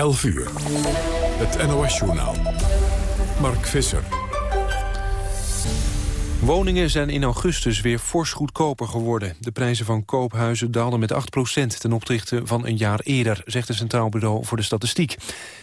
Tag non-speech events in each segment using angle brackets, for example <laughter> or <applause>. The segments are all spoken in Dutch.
11 uur. Het NOS-journaal. Mark Visser. Woningen zijn in augustus weer fors goedkoper geworden. De prijzen van koophuizen daalden met 8% ten opzichte van een jaar eerder, zegt het Centraal Bureau voor de Statistiek.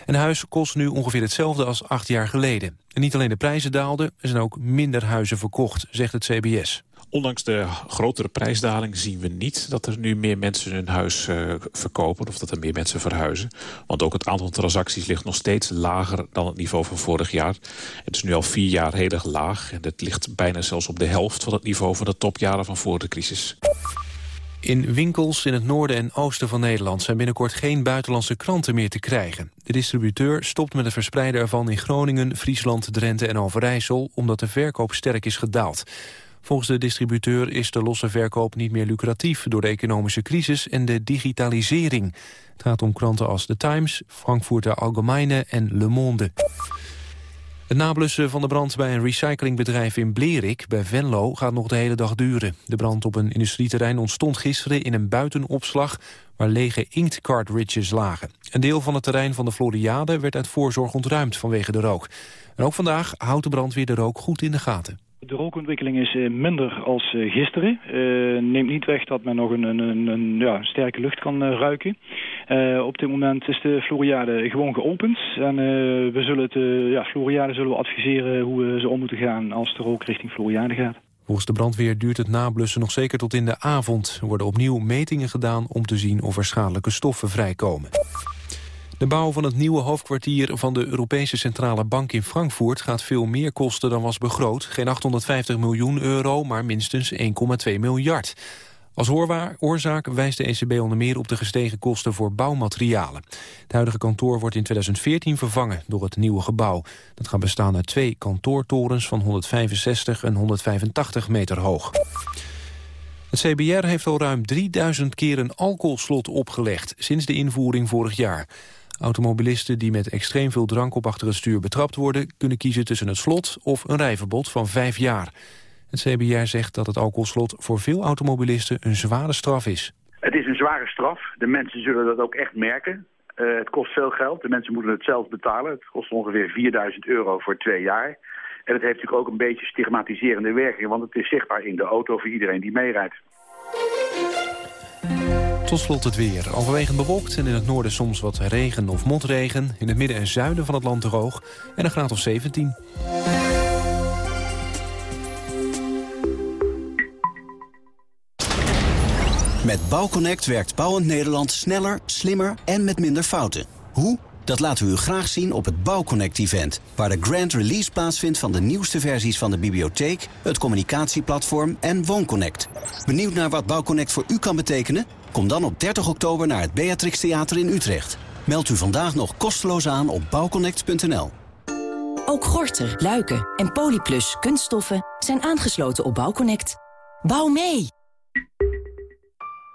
Een huis kost nu ongeveer hetzelfde als acht jaar geleden. En niet alleen de prijzen daalden, er zijn ook minder huizen verkocht, zegt het CBS. Ondanks de grotere prijsdaling zien we niet dat er nu meer mensen hun huis uh, verkopen of dat er meer mensen verhuizen. Want ook het aantal transacties ligt nog steeds lager dan het niveau van vorig jaar. Het is nu al vier jaar heel erg laag en het ligt bijna zelfs op de helft van het niveau van de topjaren van voor de crisis. In winkels in het noorden en oosten van Nederland zijn binnenkort geen buitenlandse kranten meer te krijgen. De distributeur stopt met het verspreiden ervan in Groningen, Friesland, Drenthe en Overijssel omdat de verkoop sterk is gedaald. Volgens de distributeur is de losse verkoop niet meer lucratief... door de economische crisis en de digitalisering. Het gaat om kranten als The Times, Frankfurter Allgemeine en Le Monde. Het nablussen van de brand bij een recyclingbedrijf in Blerik bij Venlo gaat nog de hele dag duren. De brand op een industrieterrein ontstond gisteren in een buitenopslag waar lege inktcartridges lagen. Een deel van het terrein van de Floriade werd uit voorzorg ontruimd vanwege de rook. En ook vandaag houdt de brandweer de rook goed in de gaten. De rookontwikkeling is eh, minder als eh, gisteren. Uh, neemt niet weg dat men nog een, een, een ja, sterke lucht kan ruiken. op dit moment is de Floriade gewoon geopend. En we zullen het, ja, Floriade zullen we adviseren hoe ze om moeten gaan als de rook richting Floriade gaat. Volgens de brandweer duurt het nablussen nog zeker tot in de avond. Er worden opnieuw metingen gedaan om te zien of er schadelijke stoffen vrijkomen. De bouw van het nieuwe hoofdkwartier van de Europese Centrale Bank in Frankfurt gaat veel meer kosten dan was begroot. Geen 850 miljoen euro, maar minstens 1,2 miljard. Als oorzaak wijst de ECB onder meer op de gestegen kosten voor bouwmaterialen. Het huidige kantoor wordt in 2014 vervangen door het nieuwe gebouw. Dat gaat bestaan uit twee kantoortorens van 165 en 185 meter hoog. Het CBR heeft al ruim 3000 keer een alcoholslot opgelegd sinds de invoering vorig jaar. Automobilisten die met extreem veel drank op achter het stuur betrapt worden... kunnen kiezen tussen het slot of een rijverbod van vijf jaar. Het CBR zegt dat het alcoholslot voor veel automobilisten een zware straf is. Het is een zware straf. De mensen zullen dat ook echt merken. Uh, het kost veel geld. De mensen moeten het zelf betalen. Het kost ongeveer 4000 euro voor twee jaar. En het heeft natuurlijk ook een beetje stigmatiserende werking... want het is zichtbaar in de auto voor iedereen die meerijdt. Tot slot het weer. Overwegend bewolkt en in het noorden soms wat regen of motregen. In het midden en zuiden van het land droog en een graad of 17. Met Bouwconnect werkt Bouwend Nederland sneller, slimmer en met minder fouten. Hoe? Dat laten we u graag zien op het Bouwconnect-event... waar de grand release plaatsvindt van de nieuwste versies van de bibliotheek... het communicatieplatform en WoonConnect. Benieuwd naar wat Bouwconnect voor u kan betekenen? Kom dan op 30 oktober naar het Beatrix Theater in Utrecht. Meld u vandaag nog kosteloos aan op bouwconnect.nl. Ook Gorter, Luiken en Polyplus kunststoffen zijn aangesloten op Bouwconnect. Bouw mee!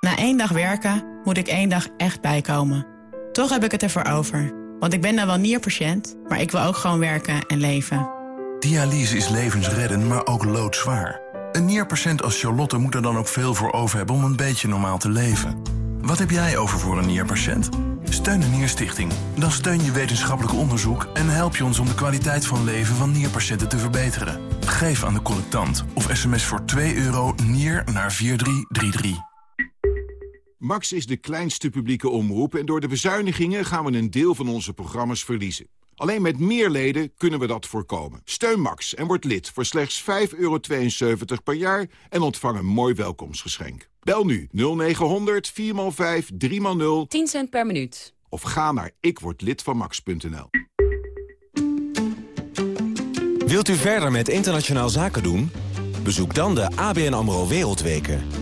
Na één dag werken moet ik één dag echt bijkomen. Toch heb ik het ervoor over. Want ik ben dan wel nierpatiënt, maar ik wil ook gewoon werken en leven. Dialyse is levensreddend, maar ook loodzwaar. Een nierpatiënt als Charlotte moet er dan ook veel voor over hebben om een beetje normaal te leven. Wat heb jij over voor een nierpatiënt? Steun de Nierstichting. Dan steun je wetenschappelijk onderzoek en help je ons om de kwaliteit van leven van nierpatiënten te verbeteren. Geef aan de collectant of sms voor 2 euro nier naar 4333. Max is de kleinste publieke omroep en door de bezuinigingen gaan we een deel van onze programma's verliezen. Alleen met meer leden kunnen we dat voorkomen. Steun Max en word lid voor slechts 5,72 per jaar en ontvang een mooi welkomstgeschenk. Bel nu 0900 4x5 3x0 10 cent per minuut. Of ga naar ikwordlidvanmax.nl. Wilt u verder met internationaal zaken doen? Bezoek dan de ABN AMRO Wereldweken.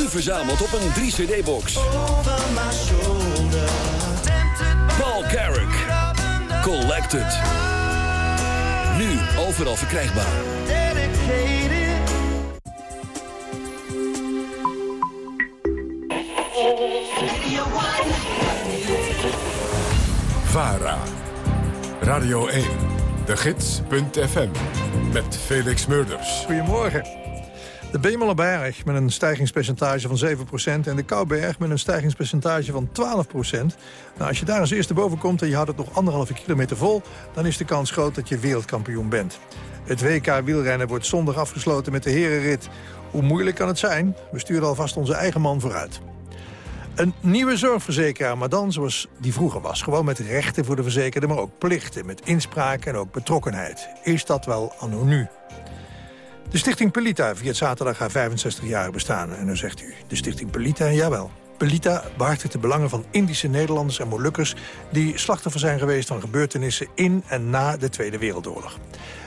Nu verzameld op een 3-cd-box. Paul Carrick. Collected. Nu overal verkrijgbaar. VARA. Radio 1. De Gids.fm. Met Felix Murders. Goedemorgen. De Bemelenberg met een stijgingspercentage van 7% en de Kouberg met een stijgingspercentage van 12%. Nou, als je daar als eerste boven komt en je houdt het nog anderhalve kilometer vol... dan is de kans groot dat je wereldkampioen bent. Het WK wielrennen wordt zondag afgesloten met de herenrit. Hoe moeilijk kan het zijn? We sturen alvast onze eigen man vooruit. Een nieuwe zorgverzekeraar, maar dan zoals die vroeger was. Gewoon met rechten voor de verzekerde, maar ook plichten. Met inspraak en ook betrokkenheid. Is dat wel anno nu? De stichting Pelita viert zaterdag haar 65 jaar bestaan. En dan zegt u, de stichting Pelita, jawel. Pelita behartigt de belangen van Indische Nederlanders en Molukkers... die slachtoffer zijn geweest van gebeurtenissen in en na de Tweede Wereldoorlog.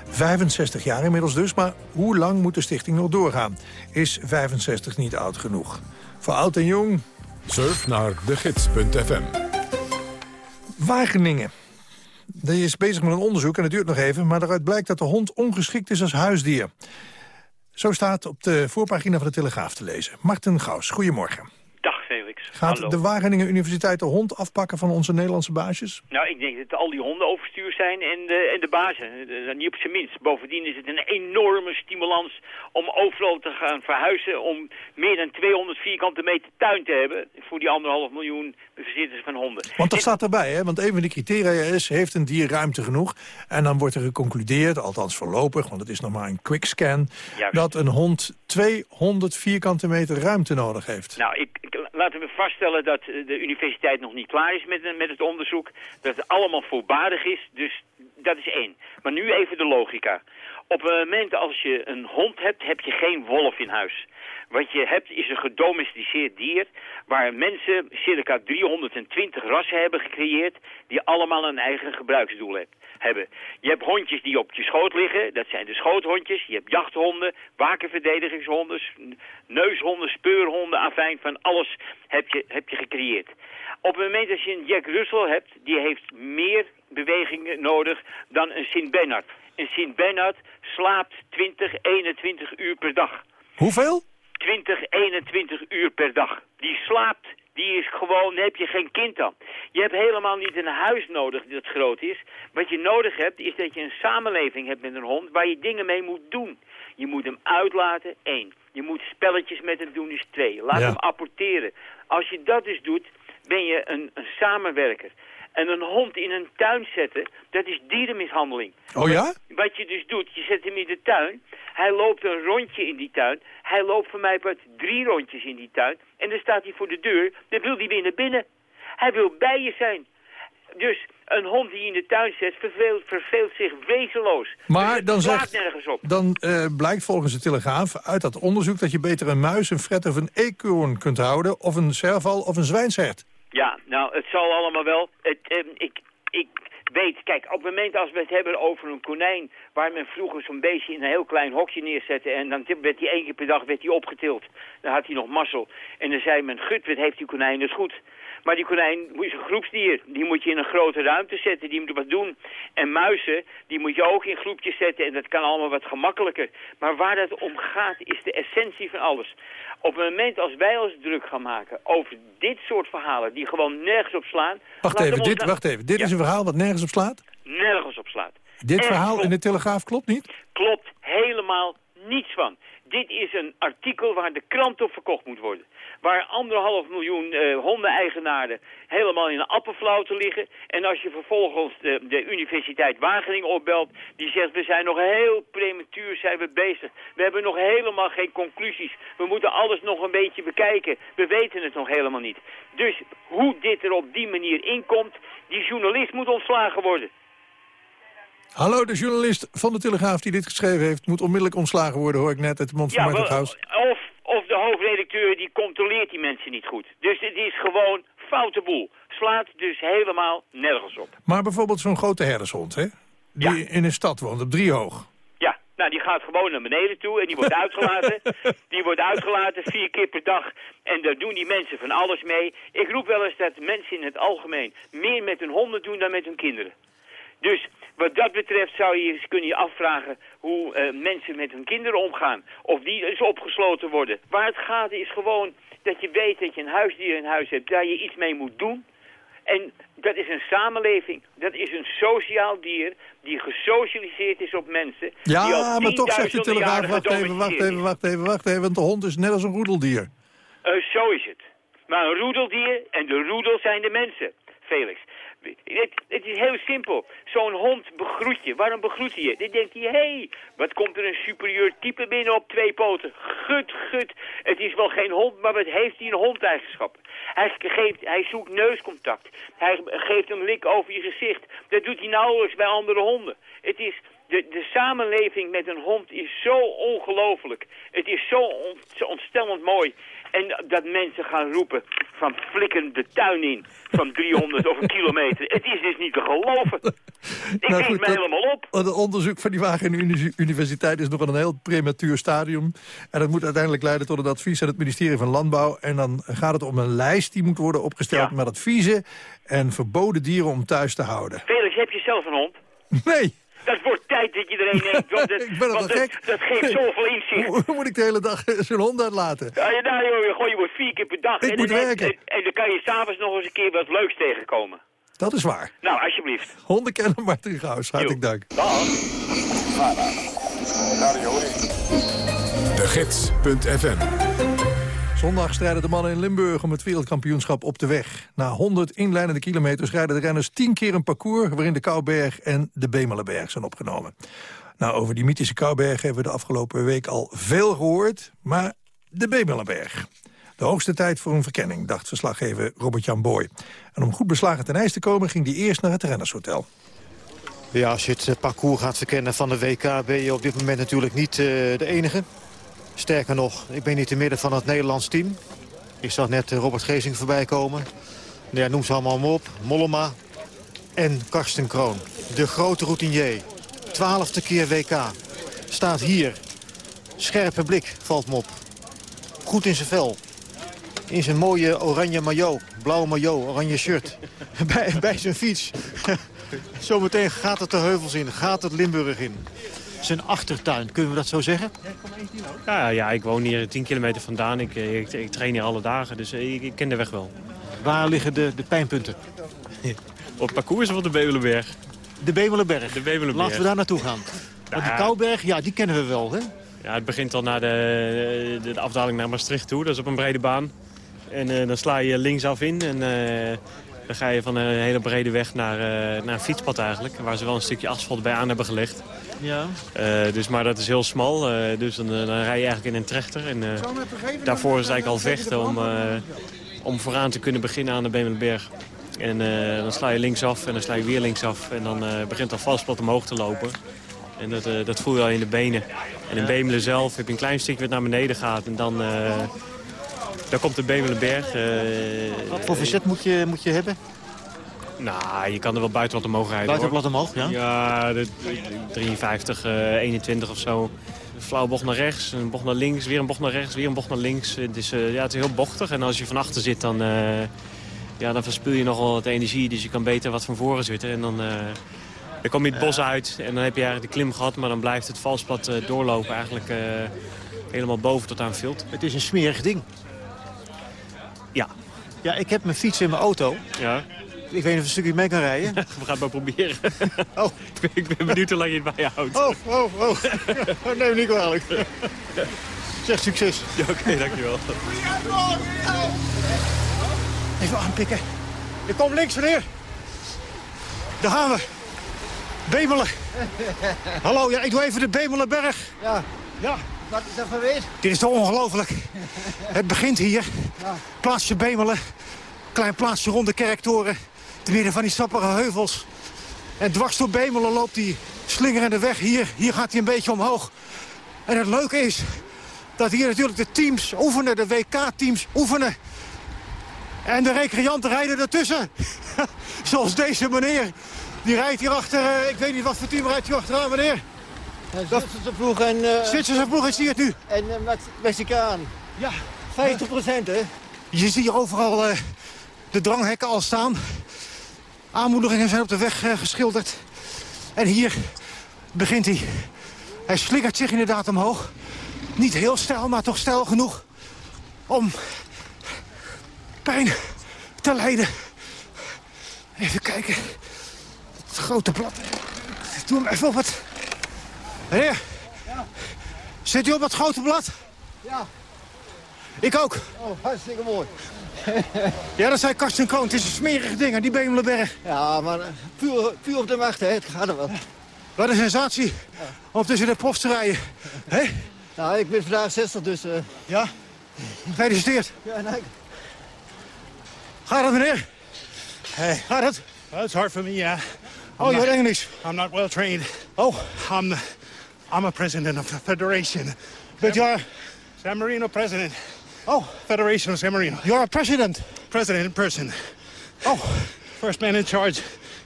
65 jaar inmiddels dus, maar hoe lang moet de stichting nog doorgaan? Is 65 niet oud genoeg? Voor oud en jong, Surf naar degids.fm. Wageningen. Die is bezig met een onderzoek en het duurt nog even... maar daaruit blijkt dat de hond ongeschikt is als huisdier. Zo staat op de voorpagina van de Telegraaf te lezen. Martin Gaus, goedemorgen. Dag Felix. Gaat Hallo. de Wageningen Universiteit de hond afpakken van onze Nederlandse baasjes? Nou, ik denk dat al die honden zijn en de, en de bazen. Niet op zijn minst. Bovendien is het een enorme stimulans om overal te gaan verhuizen... om meer dan 200 vierkante meter tuin te hebben... voor die anderhalf miljoen bezitters van honden. Want dat staat erbij, hè? want een van de criteria is... heeft een dier ruimte genoeg? En dan wordt er geconcludeerd, althans voorlopig... want het is nog maar een quickscan... Juist. dat een hond 200 vierkante meter ruimte nodig heeft. Nou, ik, ik- laten we vaststellen dat eh, de universiteit nog niet klaar is met, met het onderzoek. Dat het allemaal voorbaardig is, dus dat is één. Maar nu even de logica. Op het moment als je een hond hebt, heb je geen wolf in huis. Wat je hebt is een gedomesticeerd dier... waar mensen circa 320 rassen hebben gecreëerd... die allemaal een eigen gebruiksdoel heb- hebben. Je hebt hondjes die op je schoot liggen, dat zijn de schoothondjes. Je hebt jachthonden, wakenverdedigingshonden, neushonden, speurhonden, afijn van alles heb je, heb je gecreëerd. Op het moment dat je een Jack Russell hebt, die heeft meer bewegingen nodig dan een Sint-Bernard. Een Sint-Bernard slaapt 20, 21 uur per dag. Hoeveel? 20, 21 uur per dag. Die slaapt, die is gewoon, daar heb je geen kind aan. Je hebt helemaal niet een huis nodig dat groot is. Wat je nodig hebt, is dat je een samenleving hebt met een hond waar je dingen mee moet doen. Je moet hem uitlaten, één. Je moet spelletjes met hem doen, is twee. Laat Ja. hem apporteren. Als je dat dus doet, ben je een, een samenwerker. En een hond in een tuin zetten, dat is dierenmishandeling. Oh ja? Wat je dus doet, je zet hem in de tuin. Hij loopt een rondje in die tuin. Hij loopt voor mij uit drie rondjes in die tuin. En dan staat hij voor de deur. Dan wil hij weer naar binnen. Hij wil bij je zijn. Dus een hond die je in de tuin zet verveelt, verveelt zich wezenloos. Maar Dus dan, zegt, nergens op. dan eh, blijkt volgens de Telegraaf uit dat onderzoek... dat je beter een muis, een fret of een eekhoorn kunt houden... of een serval of een zwijnshert. Ja, nou, het zal allemaal wel. Het, ehm, ik, ik weet, kijk, op het moment als we het hebben over een konijn... waar men vroeger zo'n beestje in een heel klein hokje neerzette... en dan werd hij één keer per dag werd hij opgetild. Dan had hij nog mazzel. En dan zei men, gut, wat heeft die konijn het goed. Maar die konijn is een groepsdier. Die moet je in een grote ruimte zetten. Die moet wat doen. En muizen, die moet je ook in groepjes zetten. En dat kan allemaal wat gemakkelijker. Maar waar het om gaat, is de essentie van alles. Op het moment als wij ons druk gaan maken over dit soort verhalen... die gewoon nergens op slaan... Wacht even, dit, wacht even. dit is een verhaal wat nergens op slaat? Nergens op slaat. Dit verhaal klopt. in de Telegraaf klopt niet? klopt helemaal niets van. Dit is een artikel waar de krant op verkocht moet worden. Waar anderhalf miljoen eh, hondeneigenaren helemaal in een appelflauw liggen. En als je vervolgens de, de Universiteit Wageningen opbelt... die zegt, we zijn nog heel prematuur zijn we bezig. We hebben nog helemaal geen conclusies. We moeten alles nog een beetje bekijken. We weten het nog helemaal niet. Dus hoe dit er op die manier inkomt... die journalist moet ontslagen worden. Hallo, de journalist van de Telegraaf die dit geschreven heeft... moet onmiddellijk ontslagen worden, hoor ik net uit de mond van Ja, Martin of, of de hoofdredacteur die controleert die mensen niet goed. Dus het is gewoon foute boel. Slaat dus helemaal nergens op. Maar bijvoorbeeld zo'n grote herdershond, hè? Die in een stad woont, op driehoog. Ja, nou die gaat gewoon naar beneden toe en die wordt <laughs> uitgelaten. die wordt uitgelaten vier keer per dag. En daar doen die mensen van alles mee. Ik roep wel eens dat mensen in het algemeen meer met hun honden doen dan met hun kinderen. Dus Wat dat betreft zou je eens kunnen je afvragen hoe eh, mensen met hun kinderen omgaan. Of die eens opgesloten worden. Waar het gaat is gewoon dat je weet dat je een huisdier in huis hebt, daar je iets mee moet doen. En dat is een samenleving. Dat is een sociaal dier die gesocialiseerd is op mensen. Ja, maar toch zegt de Telegraaf, wacht even, wacht even, wacht even, wacht even. Want de hond is net als een roedeldier. Eh, zo is het. Maar een roedeldier en de roedel zijn de mensen, Felix. Het, het is heel simpel. Zo'n hond begroet je. Waarom begroet hij je? Dan denkt hij, hé, hey, wat komt er een superieur type binnen op twee poten? Gut, gut. Het is wel geen hond, maar wat heeft hij een hondeigenschappen? Hij, geeft, hij zoekt neuscontact. Hij geeft een lik over je gezicht. Dat doet hij nauwelijks bij andere honden. Het is, de, de samenleving met een hond is zo ongelooflijk. Het is zo, on, zo ontstellend mooi. En dat mensen gaan roepen van flikken de tuin in van 300 of een <laughs> kilometer. Het is dus niet te geloven. <laughs> Ik Nou geef me helemaal op. Het onderzoek van die Wageningen Uni- Universiteit is nog in een heel prematuur stadium. En dat moet uiteindelijk leiden tot een advies aan het ministerie van Landbouw. En dan gaat het om een lijst die moet worden opgesteld met adviezen en verboden dieren om thuis te houden. Felix, heb je zelf een hond? <laughs> Nee, Dat wordt tijd dat je er een neemt. Want, <laughs> dat, ik ben want dat, gek. dat geeft zoveel inzicht. Hoe hoe moet ik de hele dag <laughs> zo'n hond uitlaten? Ja, ja, nou, joh, goh, je wordt vier keer per dag. Ik en, moet werken. En, en dan kan je s'avonds nog eens een keer wat leuks tegenkomen. Dat is waar. Nou, alsjeblieft. Honden kennen Martin Gauws. Hartelijk dank. De Gids.fm Zondag strijden de mannen in Limburg om het wereldkampioenschap op de weg. Na 100 inleidende kilometers rijden de renners 10 keer een parcours... waarin de Kouberg en de Bemelenberg zijn opgenomen. Nou, over die mythische Kouberg hebben we de afgelopen week al veel gehoord. Maar de Bemelenberg. De hoogste tijd voor een verkenning, dacht verslaggever Robert-Jan Boy. En om goed beslagen ten ijs te komen ging hij eerst naar het rennershotel. Ja, als je het eh, parcours gaat verkennen van de WK... ben je op dit moment natuurlijk niet eh, de enige. Sterker nog, ik ben niet te midden van het Nederlands team. Ik zag net eh, Robert Gezing voorbij komen. Ja, noem ze allemaal maar op. Mollema en Karsten Kroon. De grote routinier. Twaalfde keer WK. Staat hier. Scherpe blik valt me op. Goed in zijn vel. In zijn mooie oranje maillot. Blauwe maillot, oranje shirt. <laughs> bij, bij zijn fiets. <laughs> Zometeen gaat het de heuvels in, gaat het Limburg in. Zijn achtertuin, kunnen we dat zo zeggen? Ja, ja, ik woon hier 10 kilometer vandaan. Ik, eh, ik, ik train hier alle dagen, dus eh, ik, ik ken de weg wel. Waar liggen de, de pijnpunten? <laughs> Op het parcours of op de Bevelenberg? De Bemelenberg. De Bevelenberg. Laten we daar naartoe gaan. Want de Kouberg, ja, die kennen we wel, hè? Ja, het begint al naar de, de, de afdaling naar Maastricht toe. Dat is op een brede baan. En eh, dan sla je linksaf in en dan ga je van een hele brede weg naar, eh, naar een fietspad eigenlijk. Waar ze wel een stukje asfalt bij aan hebben gelegd. Ja. Eh, dus, maar dat is heel smal, eh, dus dan, dan rij je eigenlijk in een trechter. En, daarvoor is het eigenlijk al vechten om, om vooraan te kunnen beginnen aan de Bemelenberg. En dan sla je linksaf en dan sla je weer linksaf. En dan begint al valsplat omhoog te lopen. En dat, dat voel je al in de benen. En in Bemelen zelf heb je een klein stukje wat naar beneden gaat. En dan, dan komt de Bemelenberg. eh, Wat voor verzet moet je, moet je hebben? nou, je kan er wel buiten wat omhoog rijden. Buiten wat omhoog, ja? Ja, de, 53, eh 21 of zo. Een flauwe bocht naar rechts, een bocht naar links, weer een bocht naar rechts, weer een bocht naar links. Het is, eh, ja, het is heel bochtig en als je van achter zit, dan, eh, ja, dan verspil je nogal wat energie. Dus je kan beter wat van voren zitten en dan, eh, dan kom je het bos uit. En dan heb je eigenlijk de klim gehad, maar dan blijft het valsplat eh, doorlopen eigenlijk eh, helemaal boven tot aan Vilt. Het is een smerig ding. Ja. Ja, ik heb mijn fiets in mijn auto. Ja. Ik weet niet of een stukje mee kan rijden. <laughs> We gaan het maar proberen. <laughs> Oh. <laughs> ik ben benieuwd hoe lang je het bijhoudt. Oh, oh, oh. oh neem me niet kwalijk. Zeg succes. Ja, Oké, dankjewel. Even aanpikken. Ik kom links, meneer. Daar gaan we. Bemelen. Hallo, ja, ik doe even de Bemelenberg. Ja. Ja. Wat is dat? Dit is toch ongelooflijk. Het begint hier. Ja. Plaatsje Bemelen. Klein plaatsje rond de kerktoren. Te midden van die sappige heuvels. En dwars door Bemelen loopt die slingerende weg. Hier, hier gaat hij een beetje omhoog. En het leuke is dat hier natuurlijk de teams oefenen. De WK-teams oefenen. En de recreanten rijden ertussen. <laughs> Zoals deze meneer. Die rijdt hier achter, eh, ik weet niet wat voor team rijdt hier achteraan, meneer. Zwitserse ploeg en... Uh, Zwitserse ploeg is hier nu. En uh, met Mexicaan. Ja. 50 procent, hè? Je ziet hier overal uh, de dranghekken al staan. Aanmoedigingen zijn op de weg geschilderd. En hier begint hij. Hij slingert zich inderdaad omhoog. Niet heel stijl, maar toch stijl genoeg om pijn te lijden. Even kijken. Het grote blad. Ik doe hem even op het... Meneer, zit u op het grote blad? Ja. Ik ook. Oh, hartstikke mooi. <laughs> Ja, dat zei Karsten Koon. Het is een smerige ding, die Bemelenberg. Ja, maar eh, puur, puur op de macht, hè. Het gaat er wel. Wat een sensatie om tussen de profs te rijden. Hé? Nou, ik ben vandaag 60, dus... eh, Ja? Gefeliciteerd. Ja, nee. Gaat het, meneer? Hey. Gaat het? Well, it's hard for me, yeah. Oh, you're English. I'm not well trained. Oh. I'm the, I'm a president of the federation. But you're... San Marino president. Oh. Federation of San Marino. You're a president. President in person. Oh. First man in charge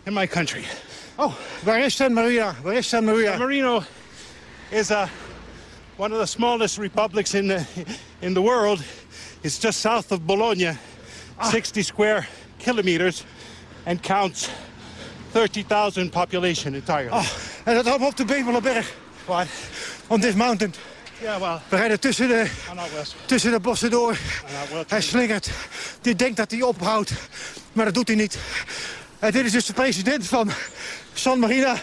in my country. Oh, waar is San Maria? Waar is San Maria? San Marino is uh, one of the smallest republics in the, in the world. It's just south of Bologna, 60 square kilometers, and counts 30,000 population entirely. Oh, en dat allemaal op de Bemelenberg. What? On this mountain. Yeah, well, We rijden tussen de, tussen de bossen door. Hij slingert. Die denkt dat hij ophoudt. Maar dat doet hij niet. En dit is dus de president van San Marino.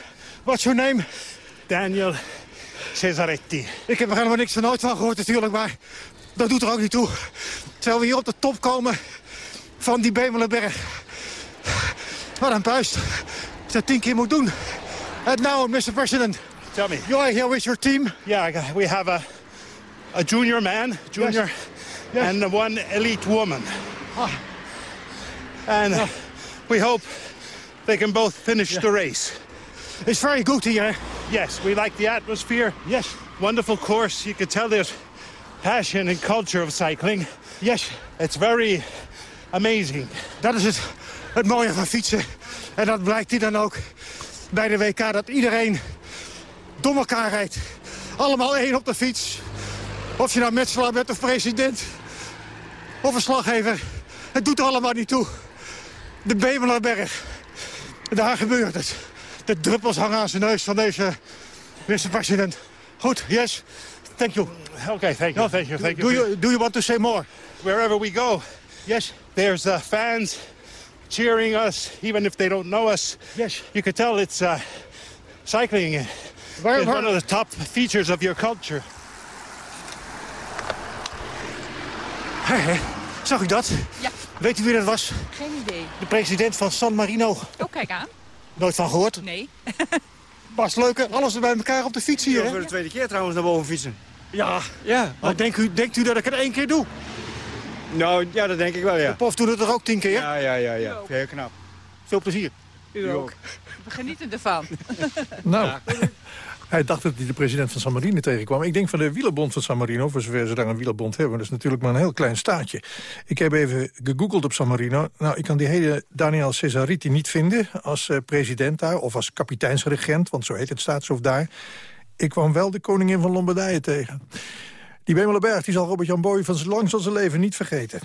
What's your name? Daniel Cesaretti. Ik heb er helemaal niks van nooit van gehoord natuurlijk, maar dat doet er ook niet toe. Terwijl we hier op de top komen van die Bemelenberg. Wat een puist. Dat tien keer moet doen. And now, Mr. President, Tell me. you are here with your team. Yeah, we have a, a junior man, junior, Yes. and one elite woman. Ah. And we hope they can both finish the race. It's very good here. Yes, we like the atmosphere. Yes. Wonderful course. You can tell there's passion and culture of cycling. Yes. It's very amazing. Dat is het, het mooie van fietsen. En dat blijkt hier dan ook bij de WK. Dat iedereen door elkaar rijdt. Allemaal één op de fiets. Of je nou metselaar bent of president. Of een slaggever. Het doet er allemaal niet toe. De Bemelerberg. Daar gebeurt het. De druppels hangen aan zijn neus van deze Mr. President. Goed, yes. Thank you. Okay, thank you, thank you, thank Do you. you, do you want to say more? Wherever we go, Yes. there's uh, fans cheering us, even if they don't know us. Yes. You could tell it's uh, cycling Where- is one of the top features of your culture. Hé, hé. Zag u dat? Ja. Weet u wie dat was? Geen idee. De president van San Marino. Oh, kijk aan. Nooit van gehoord. Nee. <laughs> Bas Leuke, alles er bij elkaar op de fiets hier, hè? voor de tweede keer trouwens naar boven fietsen. Ja. Ja. Maar denkt u, denkt u dat ik het één keer doe? Nou, ja, dat denk ik wel, ja. De pof doet het er ook tien keer? Ja, ja, ja, ja. Heel knap. Veel plezier. U ook. We genieten ervan. <laughs> Nou, hij dacht dat hij de president van San Marino tegenkwam. Ik denk van de wielerbond van San Marino, voor zover ze daar een wielerbond hebben. Dat is natuurlijk maar een heel klein staatje. Ik heb even gegoogeld op San Marino. Nou, ik kan die hele Daniel Cesariti niet vinden als eh, president daar... of als kapiteinsregent, want zo heet het staatshoofd daar. Ik kwam wel de koningin van Lombardije tegen. Die Bemelenberg die zal Robert-Jan Boy van zijn lang van zijn leven niet vergeten.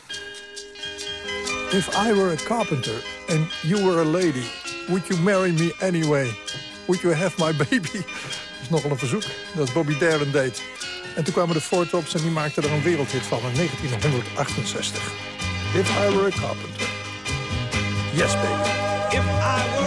If I were a carpenter and you were a lady, would you marry me anyway? Would you have my <laughs> baby? Dat is nogal een verzoek dat Bobby Darin deed. En toen kwamen de Four en die maakten er een wereldhit van in 1968. If I were a carpenter. Yes, baby. If I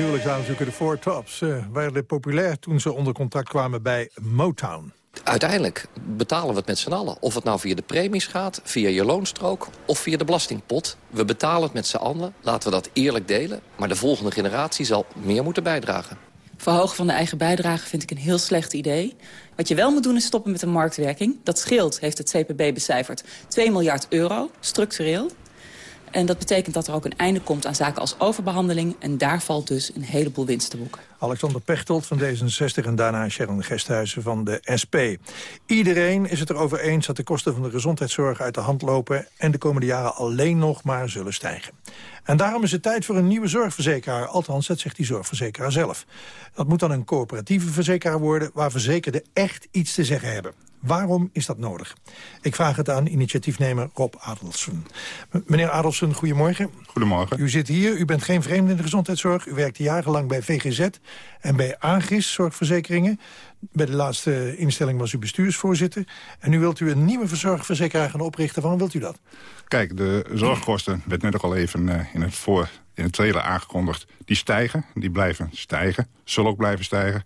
Dus huwelijksaanzoeken, de Four Tops. eh werden populair toen ze onder contract kwamen bij Motown. Uiteindelijk betalen we het met z'n allen. Of het nou via de premies gaat, via je loonstrook of via de belastingpot. We betalen het met z'n allen, laten we dat eerlijk delen. Maar de volgende generatie zal meer moeten bijdragen. Verhogen van de eigen bijdrage vind ik een heel slecht idee. Wat je wel moet doen is stoppen met de marktwerking. Dat scheelt, heeft het CPB becijferd, 2 miljard euro, structureel. En dat betekent dat er ook een einde komt aan zaken als overbehandeling. En daar valt dus een heleboel winst te boeken. Alexander Pechtold van D66 en daarna Sharon Gesthuizen van de SP. Iedereen is het erover eens dat de kosten van de gezondheidszorg uit de hand lopen... en de komende jaren alleen nog maar zullen stijgen. En daarom is het tijd voor een nieuwe zorgverzekeraar. Althans, dat zegt die zorgverzekeraar zelf. Dat moet dan een coöperatieve verzekeraar worden... waar verzekerden echt iets te zeggen hebben. Waarom is dat nodig? Ik vraag het aan initiatiefnemer Rob Adelsen. Meneer Adelsen, goedemorgen. Goedemorgen. U zit hier, u bent geen vreemde in de gezondheidszorg. U werkte jarenlang bij VGZ en bij Agris Zorgverzekeringen. Bij de laatste instelling was u bestuursvoorzitter. En nu wilt u een nieuwe zorgverzekeraar gaan oprichten. Waarom wilt u dat? Kijk, de zorgkosten, werd net ook al even eh, in, het voor, in het trailer aangekondigd... die stijgen, die blijven stijgen, zullen ook blijven stijgen.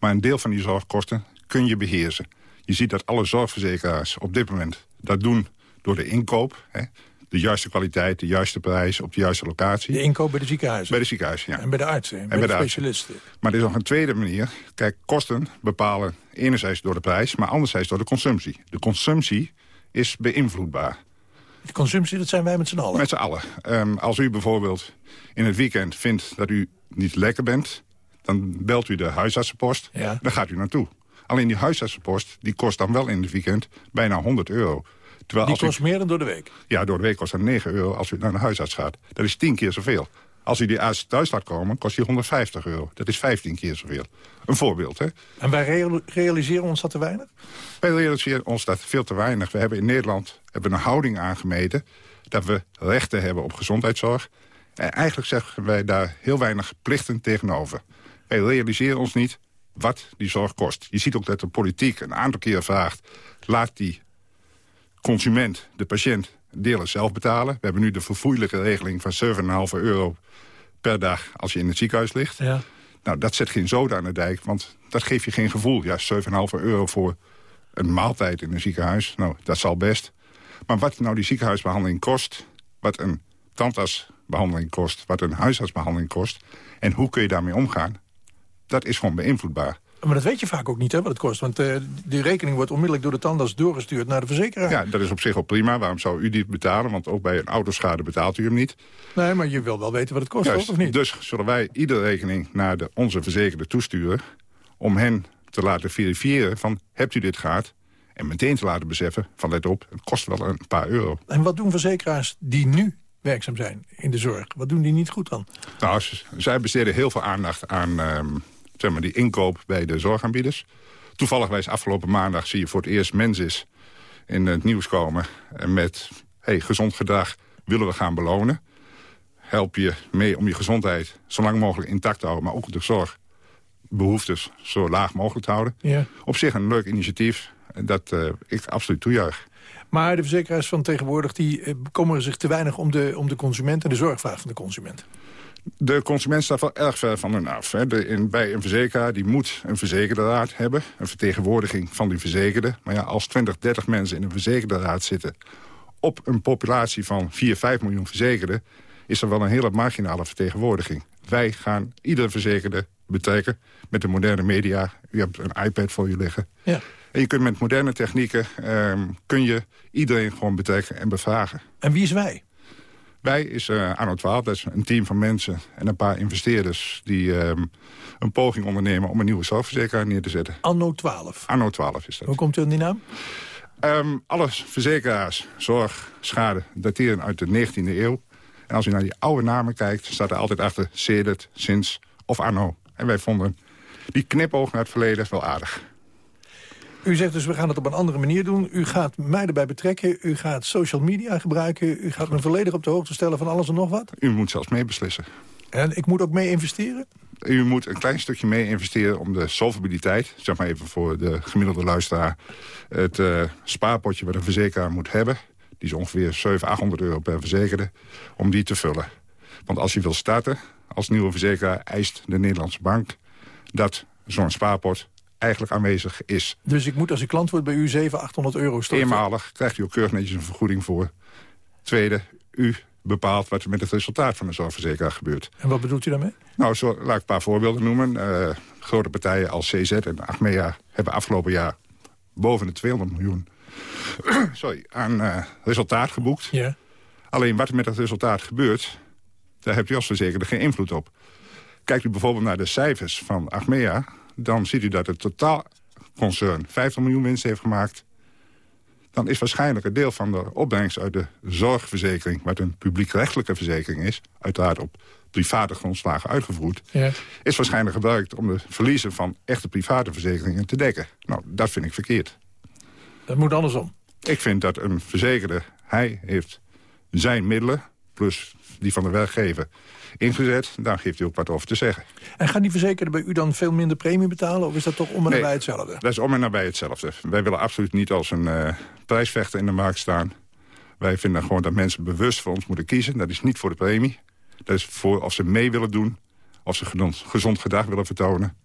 Maar een deel van die zorgkosten kun je beheersen. Je ziet dat alle zorgverzekeraars op dit moment dat doen door de inkoop... Hè, de juiste kwaliteit, de juiste prijs op de juiste locatie. De inkoop bij de ziekenhuizen. Bij de ziekenhuizen, ja. En bij de artsen, en bij, bij de de artsen. specialisten. Maar er is nog een tweede manier. Kijk, kosten bepalen enerzijds door de prijs... maar anderzijds door de consumptie. De consumptie is beïnvloedbaar. De consumptie, dat zijn wij met z'n allen. Met z'n allen. Ehm, als u bijvoorbeeld in het weekend vindt dat u niet lekker bent... dan belt u de huisartsenpost, Ja. dan gaat u naartoe. Alleen die huisartsenpost die kost dan wel in het weekend bijna 100 euro. Terwijl Die als u- kost meer dan door de week. Ja, door de week kost dat 9 euro als u naar de huisarts gaat. Dat is 10 keer zoveel. Als u die arts thuis laat komen, kost die 150 euro. Dat is 15 keer zoveel. Een voorbeeld, hè? En wij real- realiseren ons dat te weinig? Wij realiseren ons dat veel te weinig. We hebben in Nederland hebben een houding aangemeten... dat we rechten hebben op gezondheidszorg. En eigenlijk zeggen wij daar heel weinig plichten tegenover. Wij realiseren ons niet wat die zorg kost. Je ziet ook dat de politiek een aantal keer vraagt... laat die consument, de patiënt, delen zelf betalen. We hebben nu de verfoeilijke regeling van 7,5 euro per dag als je in het ziekenhuis ligt. Ja. Nou, dat zet geen zoden aan de dijk, want dat geeft je geen gevoel. Ja, 7,5 euro voor een maaltijd in een ziekenhuis, nou, dat zal best. Maar wat nou die ziekenhuisbehandeling kost... wat een tandartsbehandeling kost, wat een huisartsbehandeling kost... en hoe kun je daarmee omgaan, dat is gewoon beïnvloedbaar. Maar dat weet je vaak ook niet, hè, wat het kost. Want eh, die rekening wordt onmiddellijk door de tandarts doorgestuurd naar de verzekeraar. Ja, dat is op zich al prima. Waarom zou u die betalen? Want ook bij een autoschade betaalt u hem niet. Nee, maar je wil wel weten wat het kost, Juist. of niet? Dus zullen wij iedere rekening naar de, onze verzekerde toesturen... om hen te laten verifiëren van, hebt u dit gehad? En meteen te laten beseffen van, let op, het kost wel een paar euro. En wat doen verzekeraars die nu werkzaam zijn in de zorg? Wat doen die niet goed dan? Nou, zij besteden heel veel aandacht aan ehm, zeg maar die inkoop bij de zorgaanbieders. Toevallig wijs afgelopen maandag zie je voor het eerst Mensis in het nieuws komen... en met hey, gezond gedrag willen we gaan belonen. Help je mee om je gezondheid zo lang mogelijk intact te houden... maar ook de zorgbehoeftes zo laag mogelijk te houden. Ja. Op zich een leuk initiatief dat eh, ik absoluut toejuich. Maar de verzekeraars van tegenwoordig die eh, bekommeren zich te weinig om de, om de consument en de zorgvraag van de consument. De consument staat wel erg ver van hun af. Hè. De, in, bij een verzekeraar die moet een verzekerde raad hebben. Een vertegenwoordiging van die verzekerde. Maar ja, als 20, 30 mensen in een verzekerde raad zitten... op een populatie van 4, 5 miljoen verzekerden... is er wel een hele marginale vertegenwoordiging. Wij gaan iedere verzekerde betrekken met de moderne media. U hebt een iPad voor je liggen. Ja. En je kunt met moderne technieken ehm, kun je iedereen gewoon betrekken en bevragen. En wie is wij? Wij is eh Anno 12, dat is een team van mensen en een paar investeerders... die ehm, een poging ondernemen om een nieuwe zorgverzekeraar neer te zetten. Anno 12. Anno 12 is dat. Hoe komt u aan die naam? Ehm, alle verzekeraars, zorg, schade, dateren uit de 19e eeuw. En als u naar die oude namen kijkt, staat er altijd achter Sedert, Sinds of Anno. En wij vonden die knipoog naar het verleden wel aardig. U zegt dus, we gaan het op een andere manier doen. U gaat mij erbij betrekken. U gaat social media gebruiken. U gaat me volledig op de hoogte stellen van alles en nog wat. U moet zelfs mee beslissen. En ik moet ook mee investeren? U moet een klein stukje mee investeren om de solvabiliteit... zeg maar even voor de gemiddelde luisteraar... het eh, spaarpotje wat een verzekeraar moet hebben... die is ongeveer 700, 800 euro per verzekerde... om die te vullen. Want als je wil starten als nieuwe verzekeraar... eist de Nederlandse bank dat zo'n spaarpot eigenlijk aanwezig is. Dus ik moet als ik klant word bij u 700, 800 euro storten? Eenmalig krijgt u ook keurig netjes een vergoeding voor. Tweede, u bepaalt wat er met het resultaat van de zorgverzekeraar gebeurt. En wat bedoelt u daarmee? Nou, zo, laat ik een paar voorbeelden noemen. Eh, grote partijen als CZ en Achmea hebben afgelopen jaar boven de 200 miljoen <clears throat> sorry, aan eh, resultaat geboekt. Ja. Alleen wat er met dat resultaat gebeurt, daar hebt u als verzekerde geen invloed op. Kijkt u bijvoorbeeld naar de cijfers van Achmea... dan ziet u dat het totaalconcern 50 miljoen winst heeft gemaakt. Dan is waarschijnlijk een deel van de opbrengst uit de zorgverzekering... wat een publiekrechtelijke verzekering is... uiteraard op private grondslagen uitgevoerd... Ja. is waarschijnlijk gebruikt om de verliezen van echte private verzekeringen te dekken. Nou, dat vind ik verkeerd. Dat moet andersom. Ik vind dat een verzekerde, hij heeft zijn middelen... plus die van de werkgever ingezet, daar geeft hij ook wat over te zeggen. En gaan die verzekerden bij u dan veel minder premie betalen? Of is dat toch om en Nee, nabij hetzelfde? Dat is om en nabij hetzelfde. Wij willen absoluut niet als een eh, prijsvechter in de markt staan. Wij vinden gewoon dat mensen bewust voor ons moeten kiezen. Dat is niet voor de premie. Dat is voor of ze mee willen doen. Of ze gezond, gezond gedrag willen vertonen.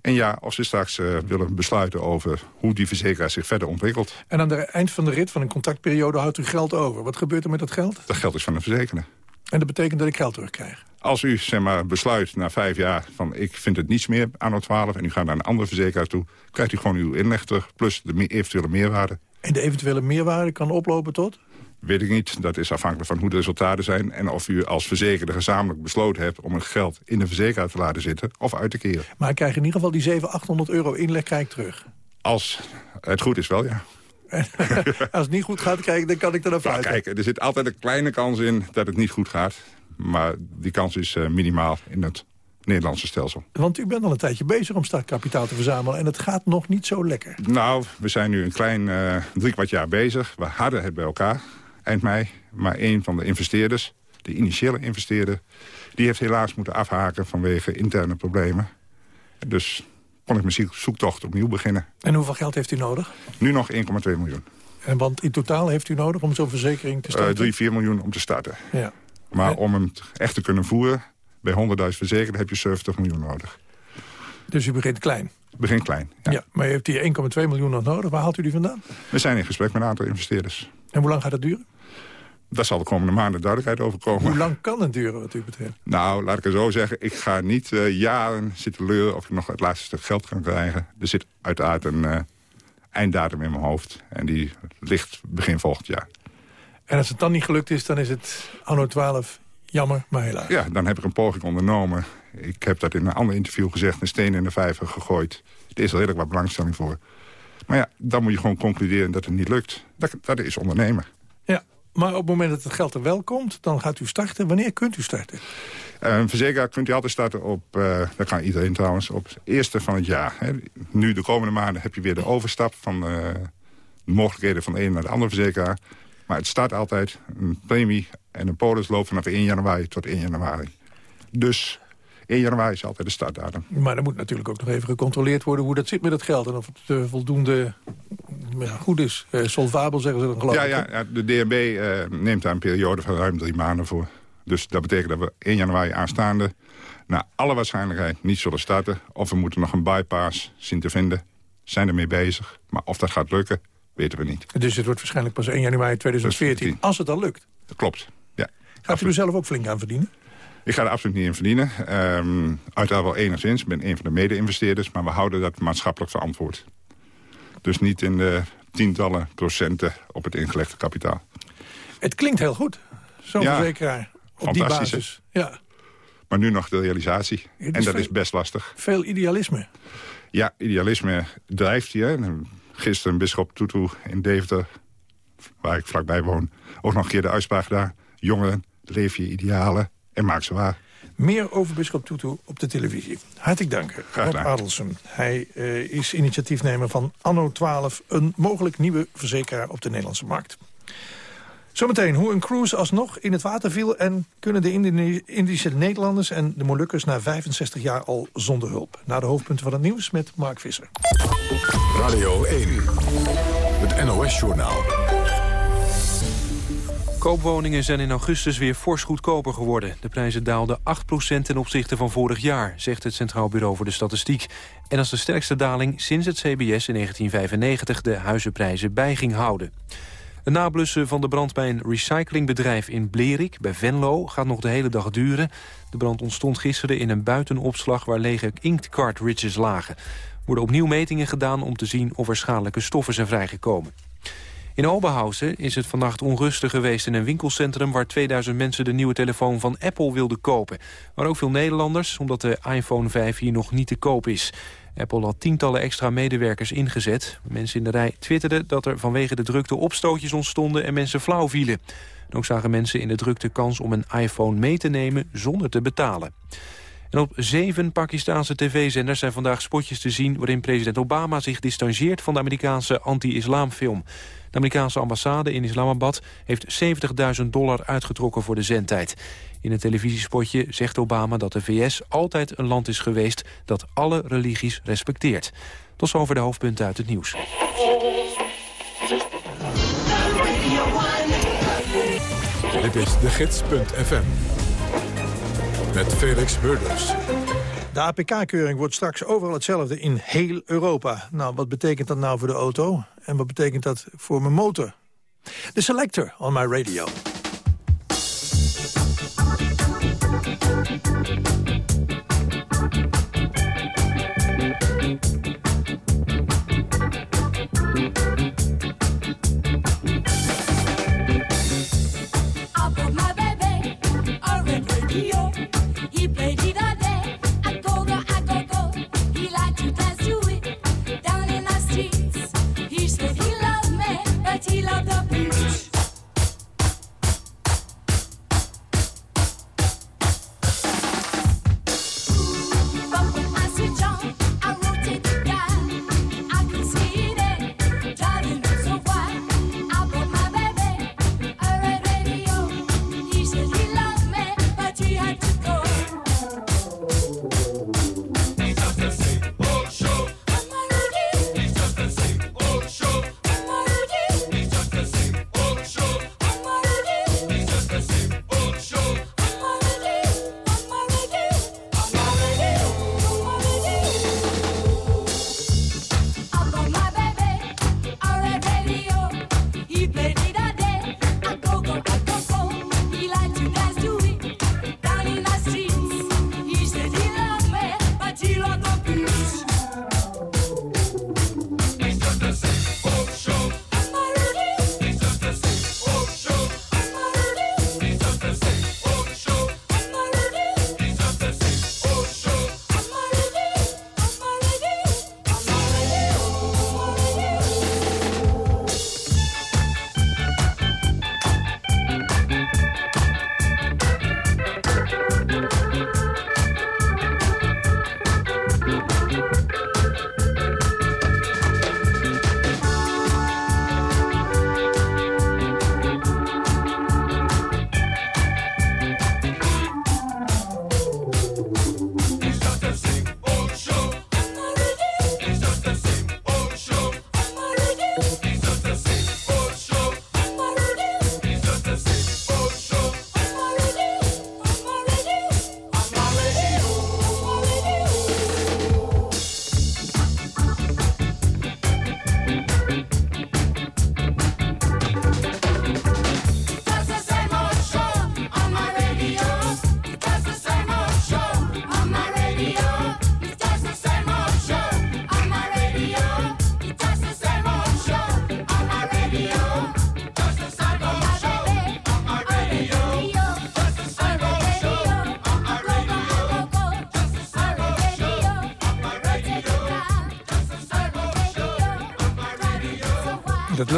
En ja, of ze straks eh, willen besluiten over hoe die verzekeraar zich verder ontwikkelt. En aan het eind van de rit, van een contactperiode, houdt u geld over. Wat gebeurt er met dat geld? Dat geld is van de verzekeraar. En dat betekent dat ik geld terugkrijg. Als u zeg maar, besluit na vijf jaar van ik vind het niets meer aan 12 en u gaat naar een andere verzekeraar toe, krijgt u gewoon uw inleg terug plus de eventuele meerwaarde. En de eventuele meerwaarde kan oplopen tot? Weet ik niet. Dat is afhankelijk van hoe de resultaten zijn. En of u als verzekerde gezamenlijk besloten hebt om het geld in de verzekeraar te laten zitten of uit te keren. Maar ik krijg in ieder geval die 700, 800 euro inleg krijg ik terug. Als het goed is wel, ja. <laughs> Als het niet goed gaat, krijg ik, dan kan ik er naar Nou, kijk, er zit altijd een kleine kans in dat het niet goed gaat. Maar die kans is eh, minimaal in het Nederlandse stelsel. Want u bent al een tijdje bezig om startkapitaal te verzamelen... en het gaat nog niet zo lekker. Nou, we zijn nu een klein eh drie kwart jaar bezig. We hadden het bij elkaar eind mei. Maar een van de investeerders, de initiële investeerder... die heeft helaas moeten afhaken vanwege interne problemen. Dus kon ik mijn zoek- zoektocht opnieuw beginnen. En hoeveel geld heeft u nodig? Nu nog 1,2 miljoen. En want in totaal heeft u nodig om zo'n verzekering te Eh starten? 3, 4 miljoen om te starten. Ja. Maar om hem echt te kunnen voeren... bij 100.000 verzekerden heb je 70 miljoen nodig. Dus u begint klein. Begin klein. Ja. maar u heeft die 1,2 miljoen nog nodig. Waar haalt u die vandaan? We zijn in gesprek met een aantal investeerders. En hoe lang gaat het duren? Daar zal de komende maanden duidelijkheid over komen. Hoe lang kan het duren wat u betreft? Nou, laat ik het zo zeggen. Ik ga niet eh, jaren zitten leuren of ik nog het laatste stuk geld kan krijgen. Er zit uiteraard een eh, einddatum in mijn hoofd. En die ligt begin volgend jaar. En als het dan niet gelukt is, dan is het anno 12 jammer, maar helaas. Ja, dan heb ik een poging ondernomen. Ik heb dat in een ander interview gezegd. Een steen in de vijver gegooid. Er is redelijk wat belangstelling voor. Maar ja, dan moet je gewoon concluderen dat het niet lukt. Dat, dat is ondernemen. Ja, maar op het moment dat het geld er wel komt, dan gaat u starten. Wanneer kunt u starten? Een verzekeraar kunt u altijd starten op, eh dat kan iedereen trouwens, op het eerste van het jaar. Hè. Nu de komende maanden heb je weer de overstap van eh, de mogelijkheden van de ene naar de andere verzekeraar. Maar het start altijd een premie en een polis loopt vanaf 1 januari tot 1 januari. Dus 1 januari is altijd de startdatum. Maar er moet natuurlijk ook nog even gecontroleerd worden hoe dat zit met het geld. En of het eh, voldoende ja, goed is. Eh, solvabel zeggen ze dan geloof Ja, ik. ja, ja, de DNB eh, neemt daar een periode van ruim drie maanden voor. Dus dat betekent dat we 1 januari aanstaande... naar alle waarschijnlijkheid niet zullen starten. Of we moeten nog een bypass zien te vinden. Zijn ermee bezig. Maar of dat gaat lukken, weten we niet. Dus het wordt waarschijnlijk pas 1 januari 2014, als het al lukt. Dat klopt, ja. Gaat u er zelf ook flink aan verdienen? Ik ga er absoluut niet in verdienen. Um, uiteraard wel enigszins. Ik ben een van de mede-investeerders. Maar we houden dat maatschappelijk verantwoord. Dus niet in de tientallen procenten op het ingelegde kapitaal. Het klinkt heel goed, zo'n Ja, verzekeraar. Op die basis. Ja, Maar nu nog de realisatie. En dat veel- is best lastig. veel idealisme. Ja, idealisme drijft hier. Gisteren bischop Tutu in Deventer, waar ik vlakbij woon... ook nog een keer de uitspraak gedaan. Jongeren, leef je idealen en maak ze waar. Meer over Bisschop Tutu op de televisie. Hartelijk dank, Rob. Adelsen. Hij eh, is initiatiefnemer van Anno 12... een mogelijk nieuwe verzekeraar op de Nederlandse markt. Zometeen hoe een cruise alsnog in het water viel... en kunnen de Indische Nederlanders en de Molukkers... na 65 jaar al zonder hulp. Na de hoofdpunten van het nieuws met Mark Visser. Radio 1, het NOS-journaal. Koopwoningen zijn in augustus weer fors goedkoper geworden. De prijzen daalden 8% ten opzichte van vorig jaar, zegt het Centraal Bureau voor de Statistiek. En dat is de sterkste daling sinds het CBS in 1995 de huizenprijzen bij ging houden. Het nablussen van de brand bij een recyclingbedrijf in Blerik, bij Venlo, gaat nog de hele dag duren. De brand ontstond gisteren in een buitenopslag waar lege inktcartridges lagen. Er worden opnieuw metingen gedaan om te zien of er schadelijke stoffen zijn vrijgekomen. In Oberhausen is het vannacht onrustig geweest in een winkelcentrum... waar 2000 mensen de nieuwe telefoon van Apple wilden kopen. Maar ook veel Nederlanders, omdat de iPhone 5 hier nog niet te koop is. Apple had tientallen extra medewerkers ingezet. Mensen in de rij twitterden dat er vanwege de drukte opstootjes ontstonden... en mensen flauw vielen. En ook zagen mensen in de drukte kans om een iPhone mee te nemen zonder te betalen. En op zeven Pakistanse tv-zenders zijn vandaag spotjes te zien... waarin president Obama zich distancieert van de Amerikaanse anti-islamfilm. De Amerikaanse ambassade in Islamabad heeft 70.000 dollar uitgetrokken voor de zendtijd. In het televisiespotje zegt Obama dat de VS altijd een land is geweest... dat alle religies respecteert. Tot zover de hoofdpunten uit het nieuws. Dit is de gids.fm. Met Felix Burders. De APK-keuring wordt straks overal hetzelfde in heel Europa. Nou, wat betekent dat nou voor de auto? En wat betekent dat voor mijn motor? De Selector on my radio.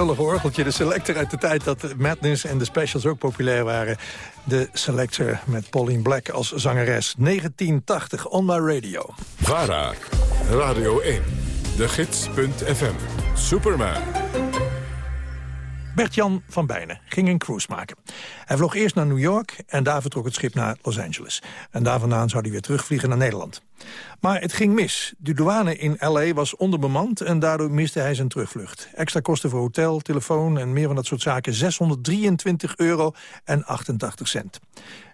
Orgeltje, de Selector uit de tijd dat Madness en de Specials ook populair waren. De Selector met Pauline Black als zangeres. 1980, On My Radio. VARA, Radio 1, de gids.fm, Superman. Bert-Jan van Bijnen ging een cruise maken. Hij vloog eerst naar New York en daar vertrok het schip naar Los Angeles. En daar vandaan zou hij weer terugvliegen naar Nederland. Maar het ging mis. De douane in L.A. was onderbemand en daardoor miste hij zijn terugvlucht. Extra kosten voor hotel, telefoon en meer van dat soort zaken. 623 euro en 88 cent.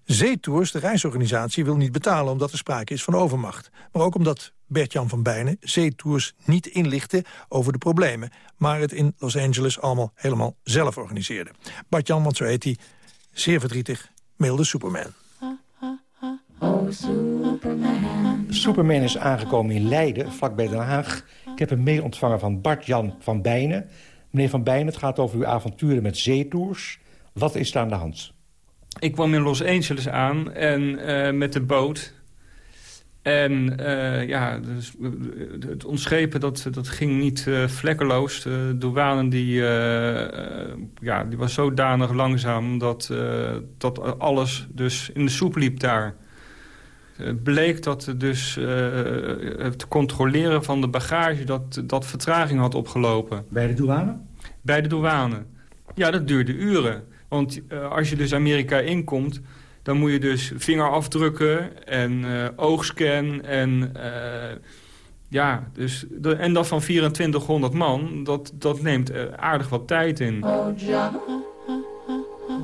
Zeetours, de reisorganisatie, wil niet betalen omdat er sprake is van overmacht. Maar ook omdat Bert-Jan van Bijnen Zeetours niet inlichtte over de problemen... maar het in Los Angeles allemaal helemaal zelf organiseerde. Bart-Jan, want zo heet hij, zeer verdrietig, mailde Superman. Superman is aangekomen in Leiden, vlakbij Den Haag. Ik heb een mail ontvangen van Bart-Jan van Bijnen. Meneer van Bijnen, het gaat over uw avonturen met zeetours. Wat is er aan de hand? Ik kwam in Los Angeles aan en eh, met de boot. En eh, ja, dus, eh, het ontschepen dat, dat ging niet uh, vlekkeloos. De douane die, ja, die was zodanig langzaam dat, dat alles dus in de soep liep daar. Het bleek dat dus het controleren van de bagage dat, dat vertraging had opgelopen. Bij de douane? Bij de douane. Ja, dat duurde uren. Want als je dus Amerika inkomt, dan moet je dus vingerafdrukken en uh, oogscan en... Uh, ja, dus de, en dat van 2400 man, dat, dat neemt aardig wat tijd in.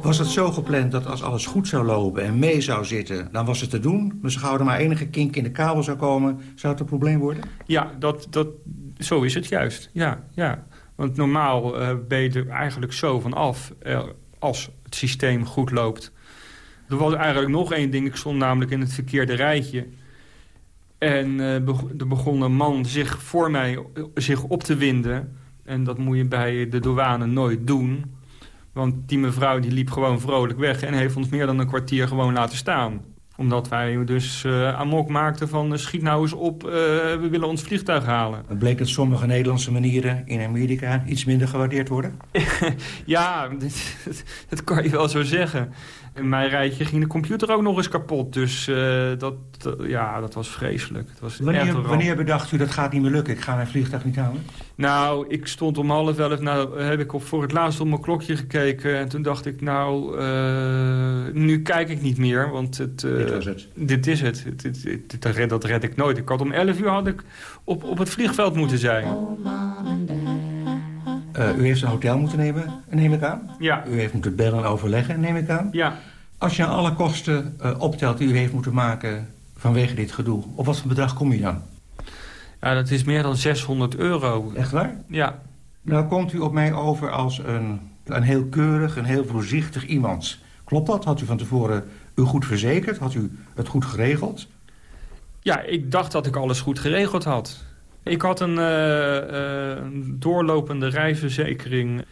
Was het zo gepland dat als alles goed zou lopen en mee zou zitten... dan was het te doen, maar gauw er maar enige kink in de kabel zou komen... zou het een probleem worden? Ja, dat, dat, zo is het juist. Ja, ja. Want normaal ben je er eigenlijk zo van af... Als het systeem goed loopt. Er was eigenlijk nog één ding. Ik stond namelijk in het verkeerde rijtje. En uh, er begon een man zich voor mij zich op te winden. En dat moet je bij de douane nooit doen. Want die mevrouw die liep gewoon vrolijk weg... en heeft ons meer dan een kwartier gewoon laten staan omdat wij dus uh, amok maakten van uh, schiet nou eens op, we willen ons vliegtuig halen. Het bleek dat sommige Nederlandse manieren in Amerika iets minder gewaardeerd worden? <laughs> ja, dat, <laughs> dat, kan je wel zo zeggen. In mijn rijtje ging de computer ook nog eens kapot. Dus dat, ja, dat was vreselijk. Het was wanneer, wanneer bedacht u dat gaat niet meer lukken? Ik ga mijn vliegtuig niet halen? Nou, ik stond om half elf, nou heb ik op voor het laatst op mijn klokje gekeken. En toen dacht ik, nou, uh, nu kijk ik niet meer, want het, uh, dit was het. Dit is het. Dit, dit, dit, dat, red, dat red ik nooit. Ik had om elf uur had ik op, op het vliegveld moeten zijn. Uh, u heeft een hotel moeten nemen, neem ik aan? Ja. U heeft moeten bellen en overleggen, neem ik aan? Ja. Als je alle kosten optelt die u heeft moeten maken vanwege dit gedoe, op wat voor bedrag kom je dan? Ja, dat is meer dan 600 euro. Echt waar? Ja. Nou komt u op mij over als een, een heel keurig, een heel voorzichtig iemand. Klopt dat? Had u van tevoren u goed verzekerd? Had u het goed geregeld? Ja, ik dacht dat ik alles goed geregeld had. Ik had een, uh, uh, doorlopende reisverzekering.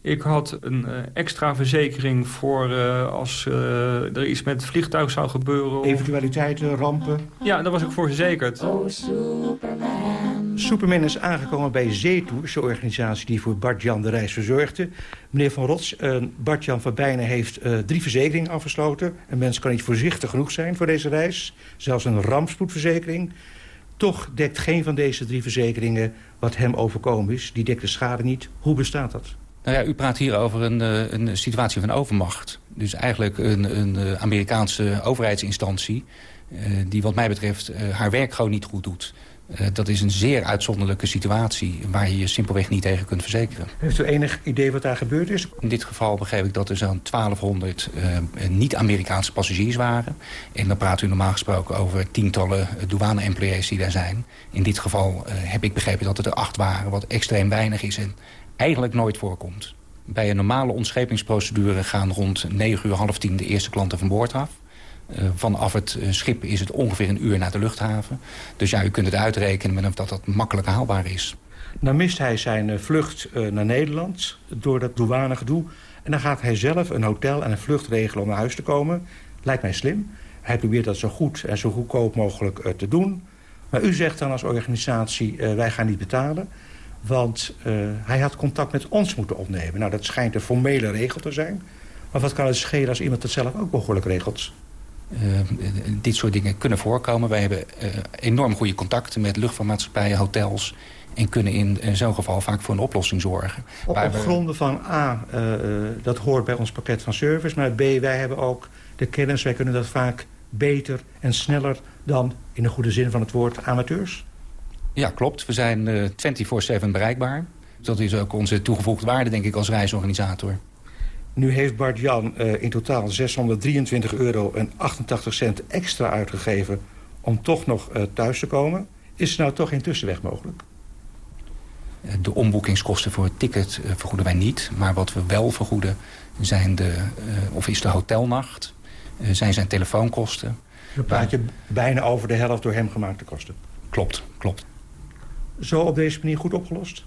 Ik had een uh, extra verzekering voor als er iets met het vliegtuig zou gebeuren. Eventualiteiten, rampen? Ja, daar was ik voor verzekerd. Oh, Superman. Superman is aangekomen bij Zeetours, de organisatie die voor Bart-Jan de reis verzorgde. Meneer Van Rots, Bart-Jan van Bijnen heeft drie verzekeringen afgesloten. Een mens kan niet voorzichtig genoeg zijn voor deze reis. Zelfs een rampspoedverzekering. Toch dekt geen van deze drie verzekeringen wat hem overkomen is. Die dekt de schade niet. Hoe bestaat dat? Nou ja, u praat hier over een, een situatie van overmacht. Dus eigenlijk een, een Amerikaanse overheidsinstantie... Uh, die wat mij betreft haar werk gewoon niet goed doet. Uh, dat is een zeer uitzonderlijke situatie... waar je je simpelweg niet tegen kunt verzekeren. Heeft u enig idee wat daar gebeurd is? In dit geval begreep ik dat er zo'n 1200 niet-Amerikaanse passagiers waren. En dan praat u normaal gesproken over tientallen douane-employees die daar zijn. In dit geval heb ik begrepen dat het er acht waren, wat extreem weinig is... En eigenlijk nooit voorkomt. Bij een normale ontschepingsprocedure gaan rond 9 uur, half 10 de eerste klanten van boord af. Uh, vanaf het uh, schip is het ongeveer een uur naar de luchthaven. Dus ja, u kunt het uitrekenen of dat dat makkelijk haalbaar is. Nou mist hij zijn uh, vlucht naar Nederland door dat douanegedoe. En dan gaat hij zelf een hotel en een vlucht regelen om naar huis te komen. Lijkt mij slim. Hij probeert dat zo goed en zo goedkoop mogelijk te doen. Maar u zegt dan als organisatie, wij gaan niet betalen. Want eh, hij had contact met ons moeten opnemen. Nou, dat schijnt een formele regel te zijn. Maar wat kan het schelen als iemand het zelf ook behoorlijk regelt? Uh, dit soort dingen kunnen voorkomen. Wij hebben uh, enorm goede contacten met luchtvaartmaatschappijen, hotels... en kunnen in, zo'n geval vaak voor een oplossing zorgen. Op, op gronden van A, uh, dat hoort bij ons pakket van service... maar B, wij hebben ook de kennis, wij kunnen dat vaak beter en sneller... dan, in de goede zin van het woord, amateurs? Ja, klopt. We zijn 24-7 bereikbaar. Dat is ook onze toegevoegde waarde, denk ik, als reisorganisator. Nu heeft Bart-Jan uh, in totaal 623 euro en 88 cent extra uitgegeven... om toch nog uh, thuis te komen. Is er nou toch geen tussenweg mogelijk? De omboekingskosten voor het ticket vergoeden wij niet. Maar wat we wel vergoeden zijn de, of is de hotelnacht, zijn zijn telefoonkosten. Dan praat je bijna over de helft door hem gemaakte kosten. Klopt, klopt. Zo op deze manier goed opgelost?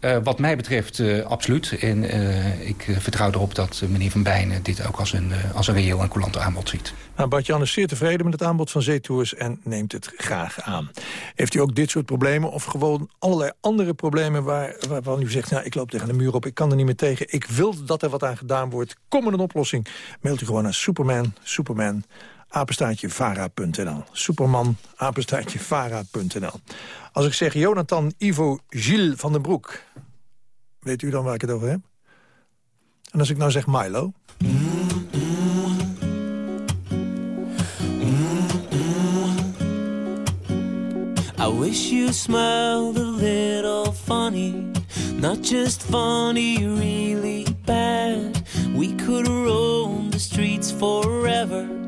Uh, wat mij betreft uh, absoluut. En uh, ik vertrouw erop dat meneer Van Bijnen dit ook als een, als een reëel en coulant aanbod ziet. Nou, Bart-Jan is zeer tevreden met het aanbod van Zeetours en neemt het graag aan. Heeft u ook dit soort problemen of gewoon allerlei andere problemen... Waar, waarvan u zegt, nou, ik loop tegen de muur op, ik kan er niet meer tegen... ik wil dat er wat aan gedaan wordt, kom met een oplossing. Mailt u gewoon naar Superman, Superman apenstaartje vara.nl. Superman, apenstaartje vara.nl. Als ik zeg Jonathan Ivo Gilles van den Broek... weet u dan waar ik het over heb? En als ik nou zeg Milo... I wish you smiled a little funny Not just funny, really bad We could roam the streets forever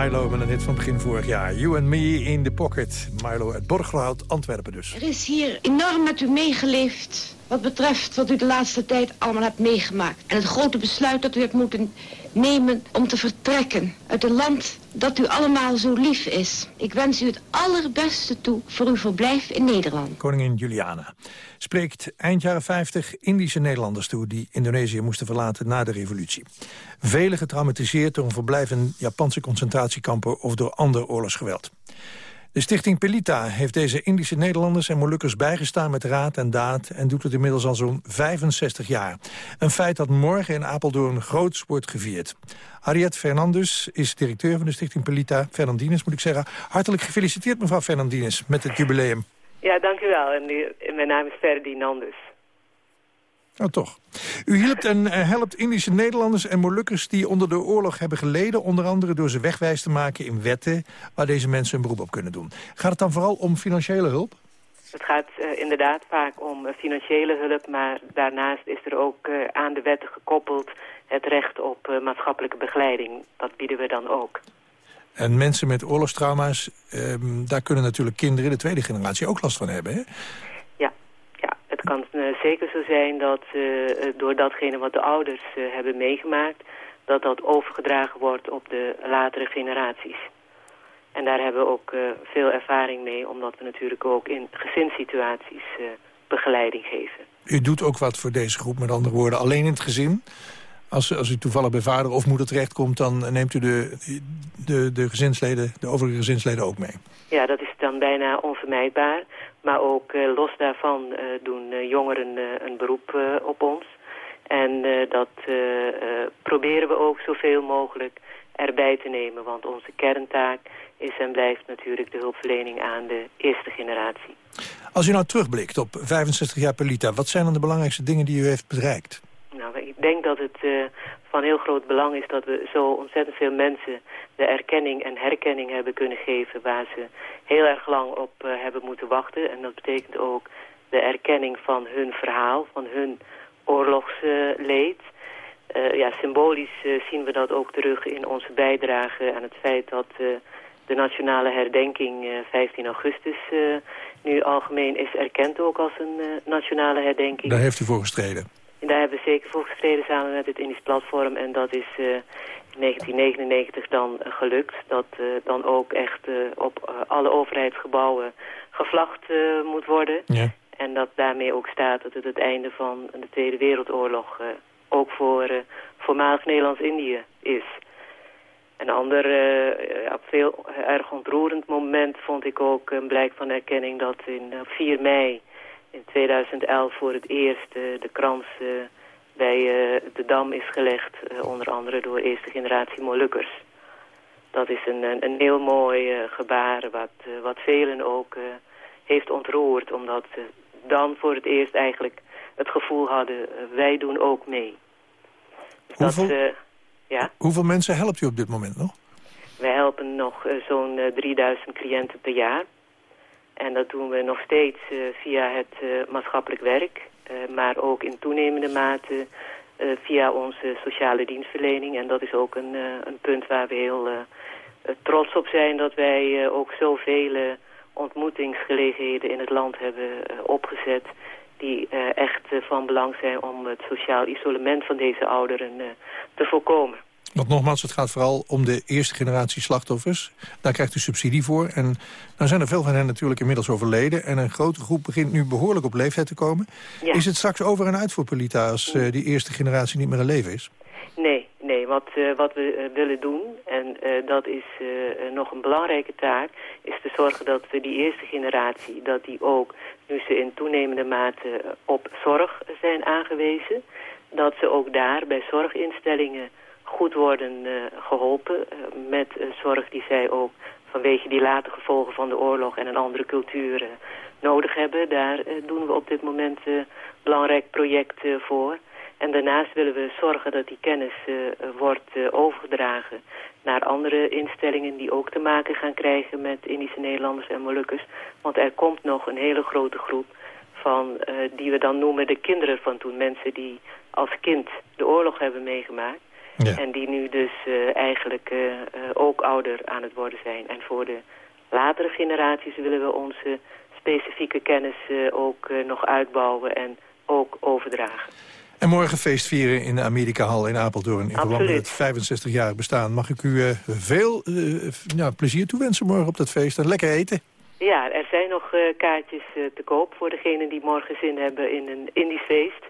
Milo met een hit van begin vorig jaar. You and Me in the Pocket. Milo uit Borgerhout, Antwerpen dus. Er is hier enorm met u meegeleefd. Wat betreft wat u de laatste tijd allemaal hebt meegemaakt. En het grote besluit dat u hebt moeten nemen om te vertrekken uit een land dat u allemaal zo lief is. Ik wens u het allerbeste toe voor uw verblijf in Nederland. Koningin Juliana spreekt eind jaren 50 Indische Nederlanders toe... die Indonesië moesten verlaten na de revolutie. Velen getraumatiseerd door een verblijf in Japanse concentratiekampen... of door ander oorlogsgeweld. De stichting Pelita heeft deze Indische Nederlanders en Molukkers bijgestaan met raad en daad en doet het inmiddels al zo'n 65 jaar. Een feit dat morgen in Apeldoorn groots wordt gevierd. Ariette Fernandus is directeur van de stichting Pelita. Fernandines moet ik zeggen. Hartelijk gefeliciteerd mevrouw Fernandines met het jubileum. Ja, dank u wel. En mijn naam is Ferdinandus. Oh, toch. U hielpt en eh, helpt Indische Nederlanders en Molukkers die onder de oorlog hebben geleden... onder andere door ze wegwijs te maken in wetten waar deze mensen een beroep op kunnen doen. Gaat het dan vooral om financiële hulp? Het gaat eh, inderdaad vaak om eh, financiële hulp, maar daarnaast is er ook aan de wetten gekoppeld het recht op maatschappelijke begeleiding. Dat bieden we dan ook. En mensen met oorlogstrauma's, ehm, daar kunnen natuurlijk kinderen, de tweede generatie, ook last van hebben. Hè? Het kan eh, zeker zo zijn dat eh, eh, door datgene wat de ouders hebben meegemaakt, dat dat overgedragen wordt op de latere generaties. En daar hebben we ook veel ervaring mee, omdat we natuurlijk ook in gezinssituaties begeleiding geven. U doet ook wat voor deze groep, met andere woorden, alleen in het gezin. Als, als u toevallig bij vader of moeder terechtkomt, dan neemt u de, de, de, gezinsleden, de overige gezinsleden ook mee. Ja, dat is dan bijna onvermijdbaar. Maar ook eh, los daarvan eh, doen eh, jongeren een beroep op ons. En dat proberen we ook zoveel mogelijk erbij te nemen. Want onze kerntaak is en blijft natuurlijk de hulpverlening aan de eerste generatie. Als u nou terugblikt op 65 jaar Pelita, wat zijn dan de belangrijkste dingen die u heeft bereikt? Nou, ik denk dat het van heel groot belang is dat we zo ontzettend veel mensen de erkenning en herkenning hebben kunnen geven waar ze heel erg lang op eh, hebben moeten wachten. En dat betekent ook de erkenning van hun verhaal, van hun oorlogsleed. Eh, ja, symbolisch eh, zien we dat ook terug in onze bijdrage aan het feit dat de nationale herdenking eh, 15 augustus nu algemeen is erkend ook als een nationale herdenking. Daar heeft u voor gestreden. En daar hebben we zeker voor gestreden samen met het Indisch Platform. En dat is eh, in 1999 dan eh, gelukt. Dat eh, dan ook echt op alle overheidsgebouwen gevlacht moet worden. Ja. En dat daarmee ook staat dat het het einde van de Tweede Wereldoorlog ook voor voormalig Nederlands-Indië is. Een ander ja, veel erg ontroerend moment vond ik ook een blijk van erkenning dat in op 4 mei in 2011 voor het eerst eh, de krans eh, bij eh, de Dam is gelegd, onder andere door eerste generatie Molukkers. Dat is een, een, heel mooi gebaar wat, wat velen ook heeft ontroerd, omdat ze dan voor het eerst eigenlijk het gevoel hadden, wij doen ook mee. Dus Hoeveel- dat, ja? Hoeveel mensen helpt u op dit moment nog? Wij helpen nog zo'n eh, 3000 cliënten per jaar. En dat doen we nog steeds eh, via het eh, maatschappelijk werk. eh, maar ook in toenemende mate via onze sociale dienstverlening. En dat is ook een, een punt waar we heel trots op zijn... dat wij ook zoveel ontmoetingsgelegenheden in het land hebben opgezet... die echt van belang zijn om het sociaal isolement van deze ouderen te voorkomen. Want nogmaals, het gaat vooral om de eerste generatie slachtoffers. Daar krijgt u subsidie voor. En dan zijn er veel van hen natuurlijk inmiddels overleden. En een grote groep begint nu behoorlijk op leeftijd te komen. Ja. Is het straks over en uit voor Polita als eh, die eerste generatie niet meer in leven is? Nee, nee. Wat, eh, wat we eh, willen doen, en dat is nog een belangrijke taak, is te zorgen dat we die eerste generatie, dat die ook, nu ze in toenemende mate op zorg zijn aangewezen, dat ze ook daar bij zorginstellingen goed worden eh, geholpen eh, met eh, zorg die zij ook vanwege die late gevolgen van de oorlog en een andere cultuur nodig hebben. Daar doen we op dit moment een belangrijk project voor. En daarnaast willen we zorgen dat die kennis wordt overgedragen naar andere instellingen die ook te maken gaan krijgen met Indische Nederlanders en Molukkers. Want er komt nog een hele grote groep van die we dan noemen de kinderen van toen. Mensen die als kind de oorlog hebben meegemaakt. En die nu dus eh, eigenlijk eh, eh, ook ouder aan het worden zijn. En voor de latere generaties willen we onze specifieke kennis ook nog uitbouwen en ook overdragen. En morgen feest vieren in de Amerika-hal in Apeldoorn... in verband met het 65-jarig bestaan. Mag ik u veel ja, plezier toewensen morgen op dat feest en lekker eten? Ja, er zijn nog kaartjes te koop voor degenen die morgen zin hebben in een Indisch feest.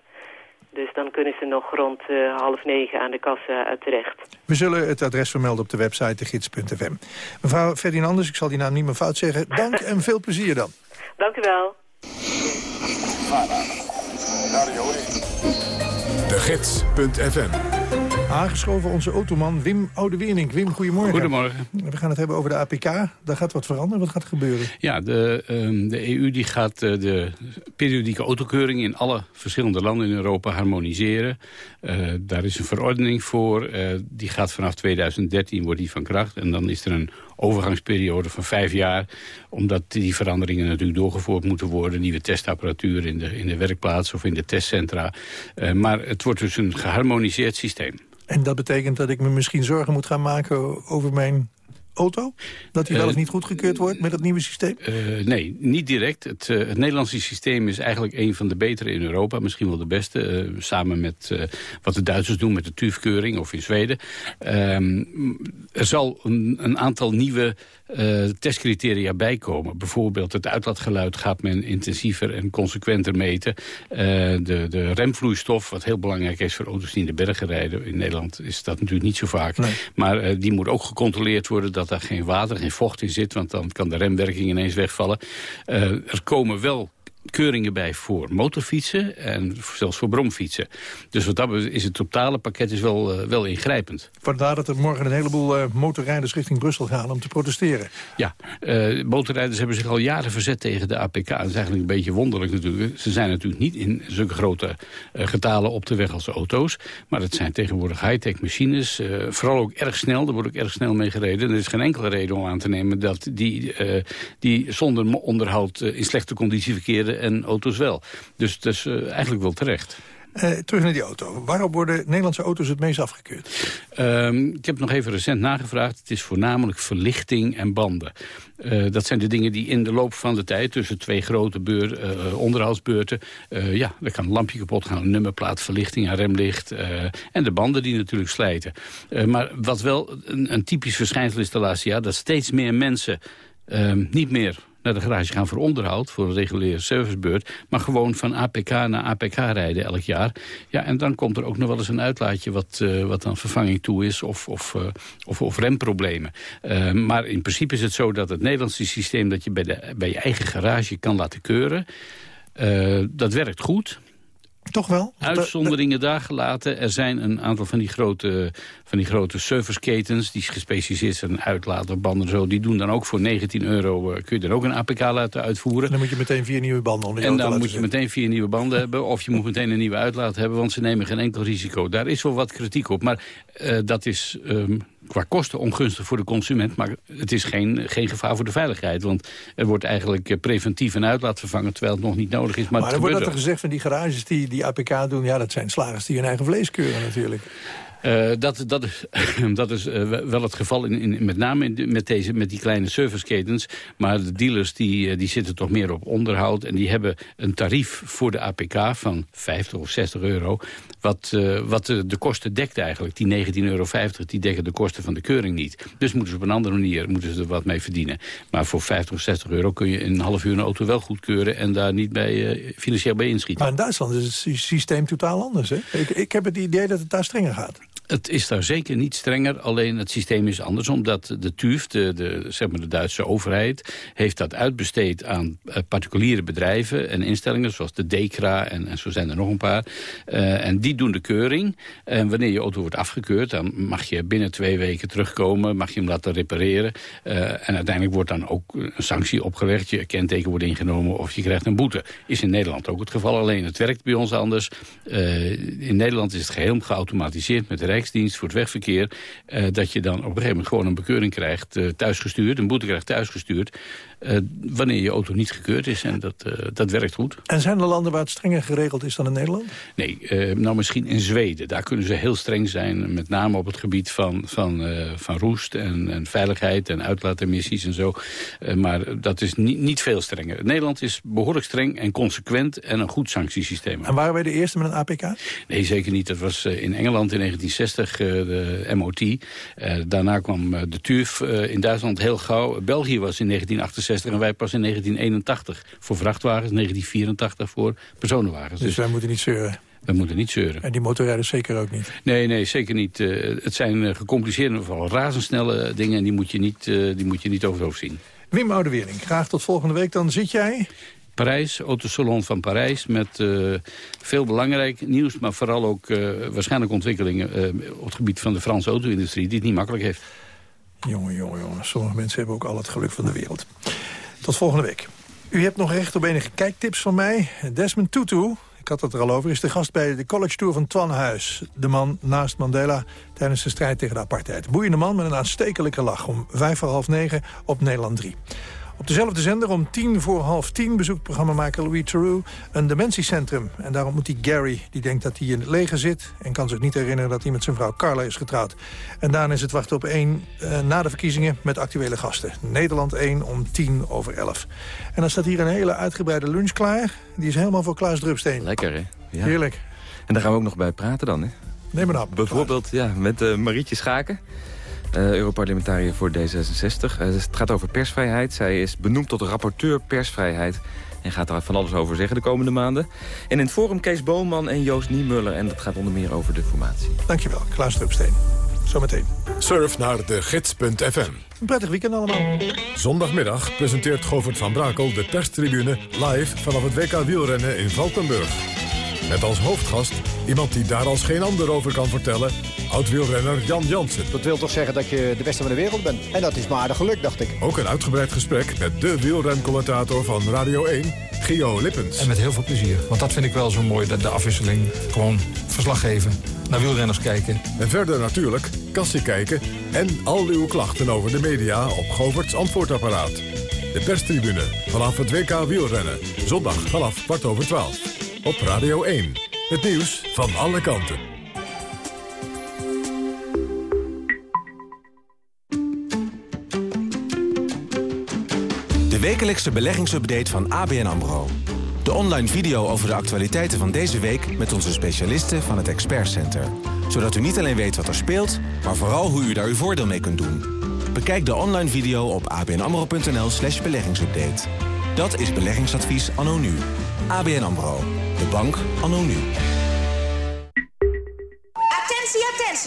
Dus dan kunnen ze nog rond eh, half negen aan de kassa eh, terecht. We zullen het adres vermelden op de website degids.fm. Mevrouw Ferdinandus, ik zal die naam niet meer fout zeggen. Dank en veel plezier dan. Dank u wel. De Gids.fm Aangeschoven onze automan Wim Oudewernink. Wim, goedemorgen. Goedemorgen. We gaan het hebben over de APK. Daar gaat wat veranderen. Wat gaat er gebeuren? Ja, de, ehm, de EU die gaat eh, de periodieke autokeuring in alle verschillende landen in Europa harmoniseren. Eh, daar is een verordening voor. Eh, die gaat vanaf 2013 wordt die van kracht. En dan is er een overgangsperiode van vijf jaar. Omdat die veranderingen natuurlijk doorgevoerd moeten worden. Nieuwe testapparatuur in de, in de werkplaats of in de testcentra. Eh, maar het wordt dus een geharmoniseerd systeem. En dat betekent dat ik me misschien zorgen moet gaan maken over mijn auto? Dat die wel Eh, eens niet goedgekeurd wordt met het nieuwe systeem? Eh, nee, niet direct. Het, eh, het Nederlandse systeem is eigenlijk een van de betere in Europa. Misschien wel de beste. eh, samen met eh, wat de Duitsers doen met de TÜV-keuring of in Zweden. Ehm, er zal een, een aantal nieuwe eh, testcriteria bijkomen. Bijvoorbeeld het uitlaatgeluid gaat men intensiever en consequenter meten. Eh, de, de remvloeistof, wat heel belangrijk is voor auto's die in de bergen rijden. In Nederland is dat natuurlijk niet zo vaak. Maar eh, die moet ook gecontroleerd worden dat daar geen water, geen vocht in zit. Want dan kan de remwerking ineens wegvallen. Er komen wel keuringen bij voor motorfietsen en zelfs voor bromfietsen. Dus wat dat is het totale pakket is wel, eh, wel ingrijpend. Vandaar dat er morgen een heleboel eh, motorrijders richting Brussel gaan om te protesteren. Ja, eh, motorrijders hebben zich al jaren verzet tegen de APK. Dat is eigenlijk een beetje wonderlijk natuurlijk. Ze zijn natuurlijk niet in zulke grote getalen op de weg als auto's. Maar het zijn tegenwoordig high-tech machines. vooral ook erg snel, er wordt ook erg snel mee gereden. En er is geen enkele reden om aan te nemen dat die, die zonder onderhoud in slechte conditie verkeren en auto's wel. Dus dat is eh, eigenlijk wel terecht. Eh, terug naar die auto. Waarom worden Nederlandse auto's het meest afgekeurd? Ehm, ik heb nog even recent nagevraagd. Het is voornamelijk verlichting en banden. Eh, dat zijn de dingen die in de loop van de tijd... tussen twee grote beur, onderhoudsbeurten... ja, er kan een lampje kapot gaan, een nummerplaat, verlichting en remlicht... en de banden die natuurlijk slijten. Maar wat wel een, een typisch verschijnsel is de laatste jaar... dat steeds meer mensen ehm, niet meer naar de garage gaan voor onderhoud, voor een reguliere servicebeurt... maar gewoon van APK naar APK rijden elk jaar. Ja, en dan komt er ook nog wel eens een uitlaatje wat, eh, wat aan vervanging toe is... of, of, eh, of, of remproblemen. Eh, maar in principe is het zo dat het Nederlandse systeem... dat je bij, de, bij je eigen garage kan laten keuren... dat werkt goed. Toch wel? Uitzonderingen daar gelaten. Er zijn een aantal van die grote, van die grote serviceketens... die gespecialiseerd zijn in uitlaterbanden en zo. Die doen dan ook voor 19 euro... eh, kun je dan ook een APK laten uitvoeren. Dan moet je meteen vier nieuwe banden onder En dan moet je zetten. meteen vier nieuwe banden <laughs> hebben... of je moet meteen een nieuwe uitlaat hebben... want ze nemen geen enkel risico. Daar is wel wat kritiek op. Maar eh, dat is ehm, qua kosten ongunstig voor de consument... maar het is geen, geen gevaar voor de veiligheid. Want er wordt eigenlijk eh, preventief een uitlaat vervangen... terwijl het nog niet nodig is. Maar, Maar er wordt dat er gezegd van die garages die die APK doen... ja, dat zijn slagers die hun eigen vlees keuren natuurlijk. Eh, dat, dat is, <clears throat> dat eh, wel het geval, in, in, met name in met, deze, met die kleine serviceketens. Maar de dealers die, eh, die zitten toch meer op onderhoud. En die hebben een tarief voor de APK van 50 of 60 euro. Wat, wat de, kosten dekt eigenlijk. Die 19,50 euro, die dekken de kosten van de keuring niet. Dus moeten ze op een andere manier moeten ze er wat mee verdienen. Maar voor 50 of 60 euro kun je in een half uur een auto wel goed keuren... en daar niet bij, financieel bij inschieten. Maar in Duitsland is het sy- systeem totaal anders. Hè? Ik, ik heb het idee dat het daar strenger gaat. Het is daar zeker niet strenger, alleen het systeem is anders. Omdat de TÜV, de, zeg maar de Duitse overheid, heeft dat uitbesteed aan eh, particuliere bedrijven en instellingen. Zoals de DECRA en, en zo zijn er nog een paar. Eh, en die doen de keuring. En wanneer je auto wordt afgekeurd, dan mag je binnen twee weken terugkomen. Mag je hem laten repareren. Eh, en uiteindelijk wordt dan ook een sanctie opgelegd. Je kenteken wordt ingenomen of je krijgt een boete. Is in Nederland ook het geval. Alleen het werkt bij ons anders. In Nederland is het geheel geautomatiseerd met de Rijksdienst voor het wegverkeer... eh, dat je dan op een gegeven moment gewoon een bekeuring krijgt eh, thuisgestuurd... een boete krijgt thuisgestuurd, eh, wanneer je auto niet gekeurd is. En dat, eh, dat werkt goed. En zijn er landen waar het strenger geregeld is dan in Nederland? Nee, eh, nou misschien in Zweden. Daar kunnen ze heel streng zijn, met name op het gebied van, van, van roest en, en veiligheid en uitlaatemissies en zo. Maar dat is niet, niet veel strenger. Nederland is behoorlijk streng en consequent en een goed sanctiesysteem. En waren wij de eerste met een APK? Nee, zeker niet. Dat was in Engeland in 1960 eh, de MOT. Daarna kwam de TUF in Duitsland heel gauw. België was in 1968 en wij pas in 1981 voor vrachtwagens, 1984 voor personenwagens. Dus wij moeten niet zeuren. We moeten niet zeuren. En die motorrijders zeker ook niet. Nee, nee, zeker niet. Eh, het zijn eh, gecompliceerde, vooral razendsnelle dingen... en die moet je niet, eh, die moet je niet over het hoofd zien. Wim Oudewering, graag tot volgende week. Dan zit jij... Parijs, Autosalon van Parijs... met eh, veel belangrijk nieuws, maar vooral ook eh, waarschijnlijk ontwikkelingen... eh, op het gebied van de Franse auto-industrie... die het niet makkelijk heeft. Jongen, jongen, jongen. Sommige mensen hebben ook al het geluk van de wereld. Tot volgende week. U hebt nog recht op enige kijktips van mij. Desmond Tutu, ik had het er al over, is de gast bij de College Tour van Twan Huis. De man naast Mandela tijdens de strijd tegen de apartheid. Boeiende man met een aanstekelijke lach. Om vijf voor half negen op Nederland 3. Op dezelfde zender om tien voor half tien bezoekt programmamaker Louis Theroux een dementiecentrum. En daar ontmoet hij Gary, die denkt dat hij in het leger zit... en kan zich niet herinneren dat hij met zijn vrouw Carla is getrouwd. En daarna is het wachten op één eh, na de verkiezingen met actuele gasten. Nederland 1 om tien over elf. En dan staat hier een hele uitgebreide lunch klaar. Die is helemaal voor Klaas Drupsteen. Lekker, hè? Ja. Heerlijk. En daar gaan we ook nog bij praten dan, hè? Neem maar op. Bijvoorbeeld ja, met eh, Marietje Schaken. Eh Europarlementariër voor D66. Eh, het gaat over persvrijheid. Zij is benoemd tot rapporteur persvrijheid. En gaat daar van alles over zeggen de komende maanden. En in het forum Kees Boonman en Joost Niemuller. En dat gaat onder meer over de formatie. Dankjewel, Klaas Drupsteen. Zometeen. Surf naar de gids.fm. Een prettig weekend allemaal. Zondagmiddag presenteert Govert van Brakel de perstribune live vanaf het WK wielrennen in Valkenburg. Met als hoofdgast iemand die daar als geen ander over kan vertellen, oud-wielrenner Jan Jansen. Dat wil toch zeggen dat je de beste van de wereld bent. En dat is maar aardig geluk, dacht ik. Ook een uitgebreid gesprek met de wielrencommentator van Radio 1, Gio Lippens. En met heel veel plezier. Want dat vind ik wel zo mooi, dat de afwisseling. Gewoon verslag geven, naar wielrenners kijken. En verder natuurlijk kassie kijken en al uw klachten over de media op Govert's antwoordapparaat. De perstribune vanaf het WK wielrennen. Zondag vanaf kwart over twaalf. Op Radio 1. Het nieuws van alle kanten. De wekelijkse beleggingsupdate van ABN AMRO. De online video over de actualiteiten van deze week... met onze specialisten van het Expert Center. Zodat u niet alleen weet wat er speelt... maar vooral hoe u daar uw voordeel mee kunt doen. Bekijk de online video op abnamro.nl slash beleggingsupdate. Dat is beleggingsadvies anno nu. ABN AMRO. De bank anno nu.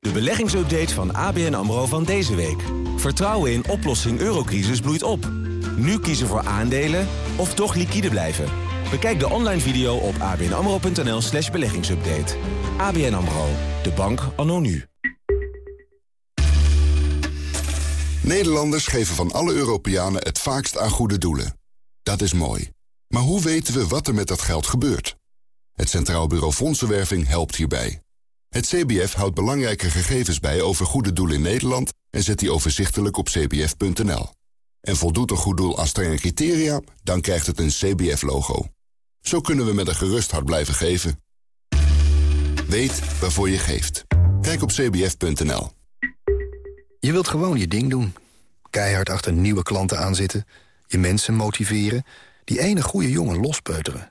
De beleggingsupdate van ABN AMRO van deze week. Vertrouwen in oplossing eurocrisis bloeit op. Nu kiezen voor aandelen of toch liquide blijven. Bekijk de online video op abnamro.nl slash beleggingsupdate. ABN AMRO, de bank anno nu. Nederlanders geven van alle Europeanen het vaakst aan goede doelen. Dat is mooi. Maar hoe weten we wat er met dat geld gebeurt? Het Centraal Bureau Fondsenwerving helpt hierbij. Het CBF houdt belangrijke gegevens bij over goede doelen in Nederland... en zet die overzichtelijk op cbf.nl. En voldoet een goed doel aan strenge criteria, dan krijgt het een CBF-logo. Zo kunnen we met een gerust hart blijven geven. Weet waarvoor je geeft. Kijk op cbf.nl. Je wilt gewoon je ding doen. Keihard achter nieuwe klanten aanzitten. Je mensen motiveren. Die ene goede jongen lospeuteren.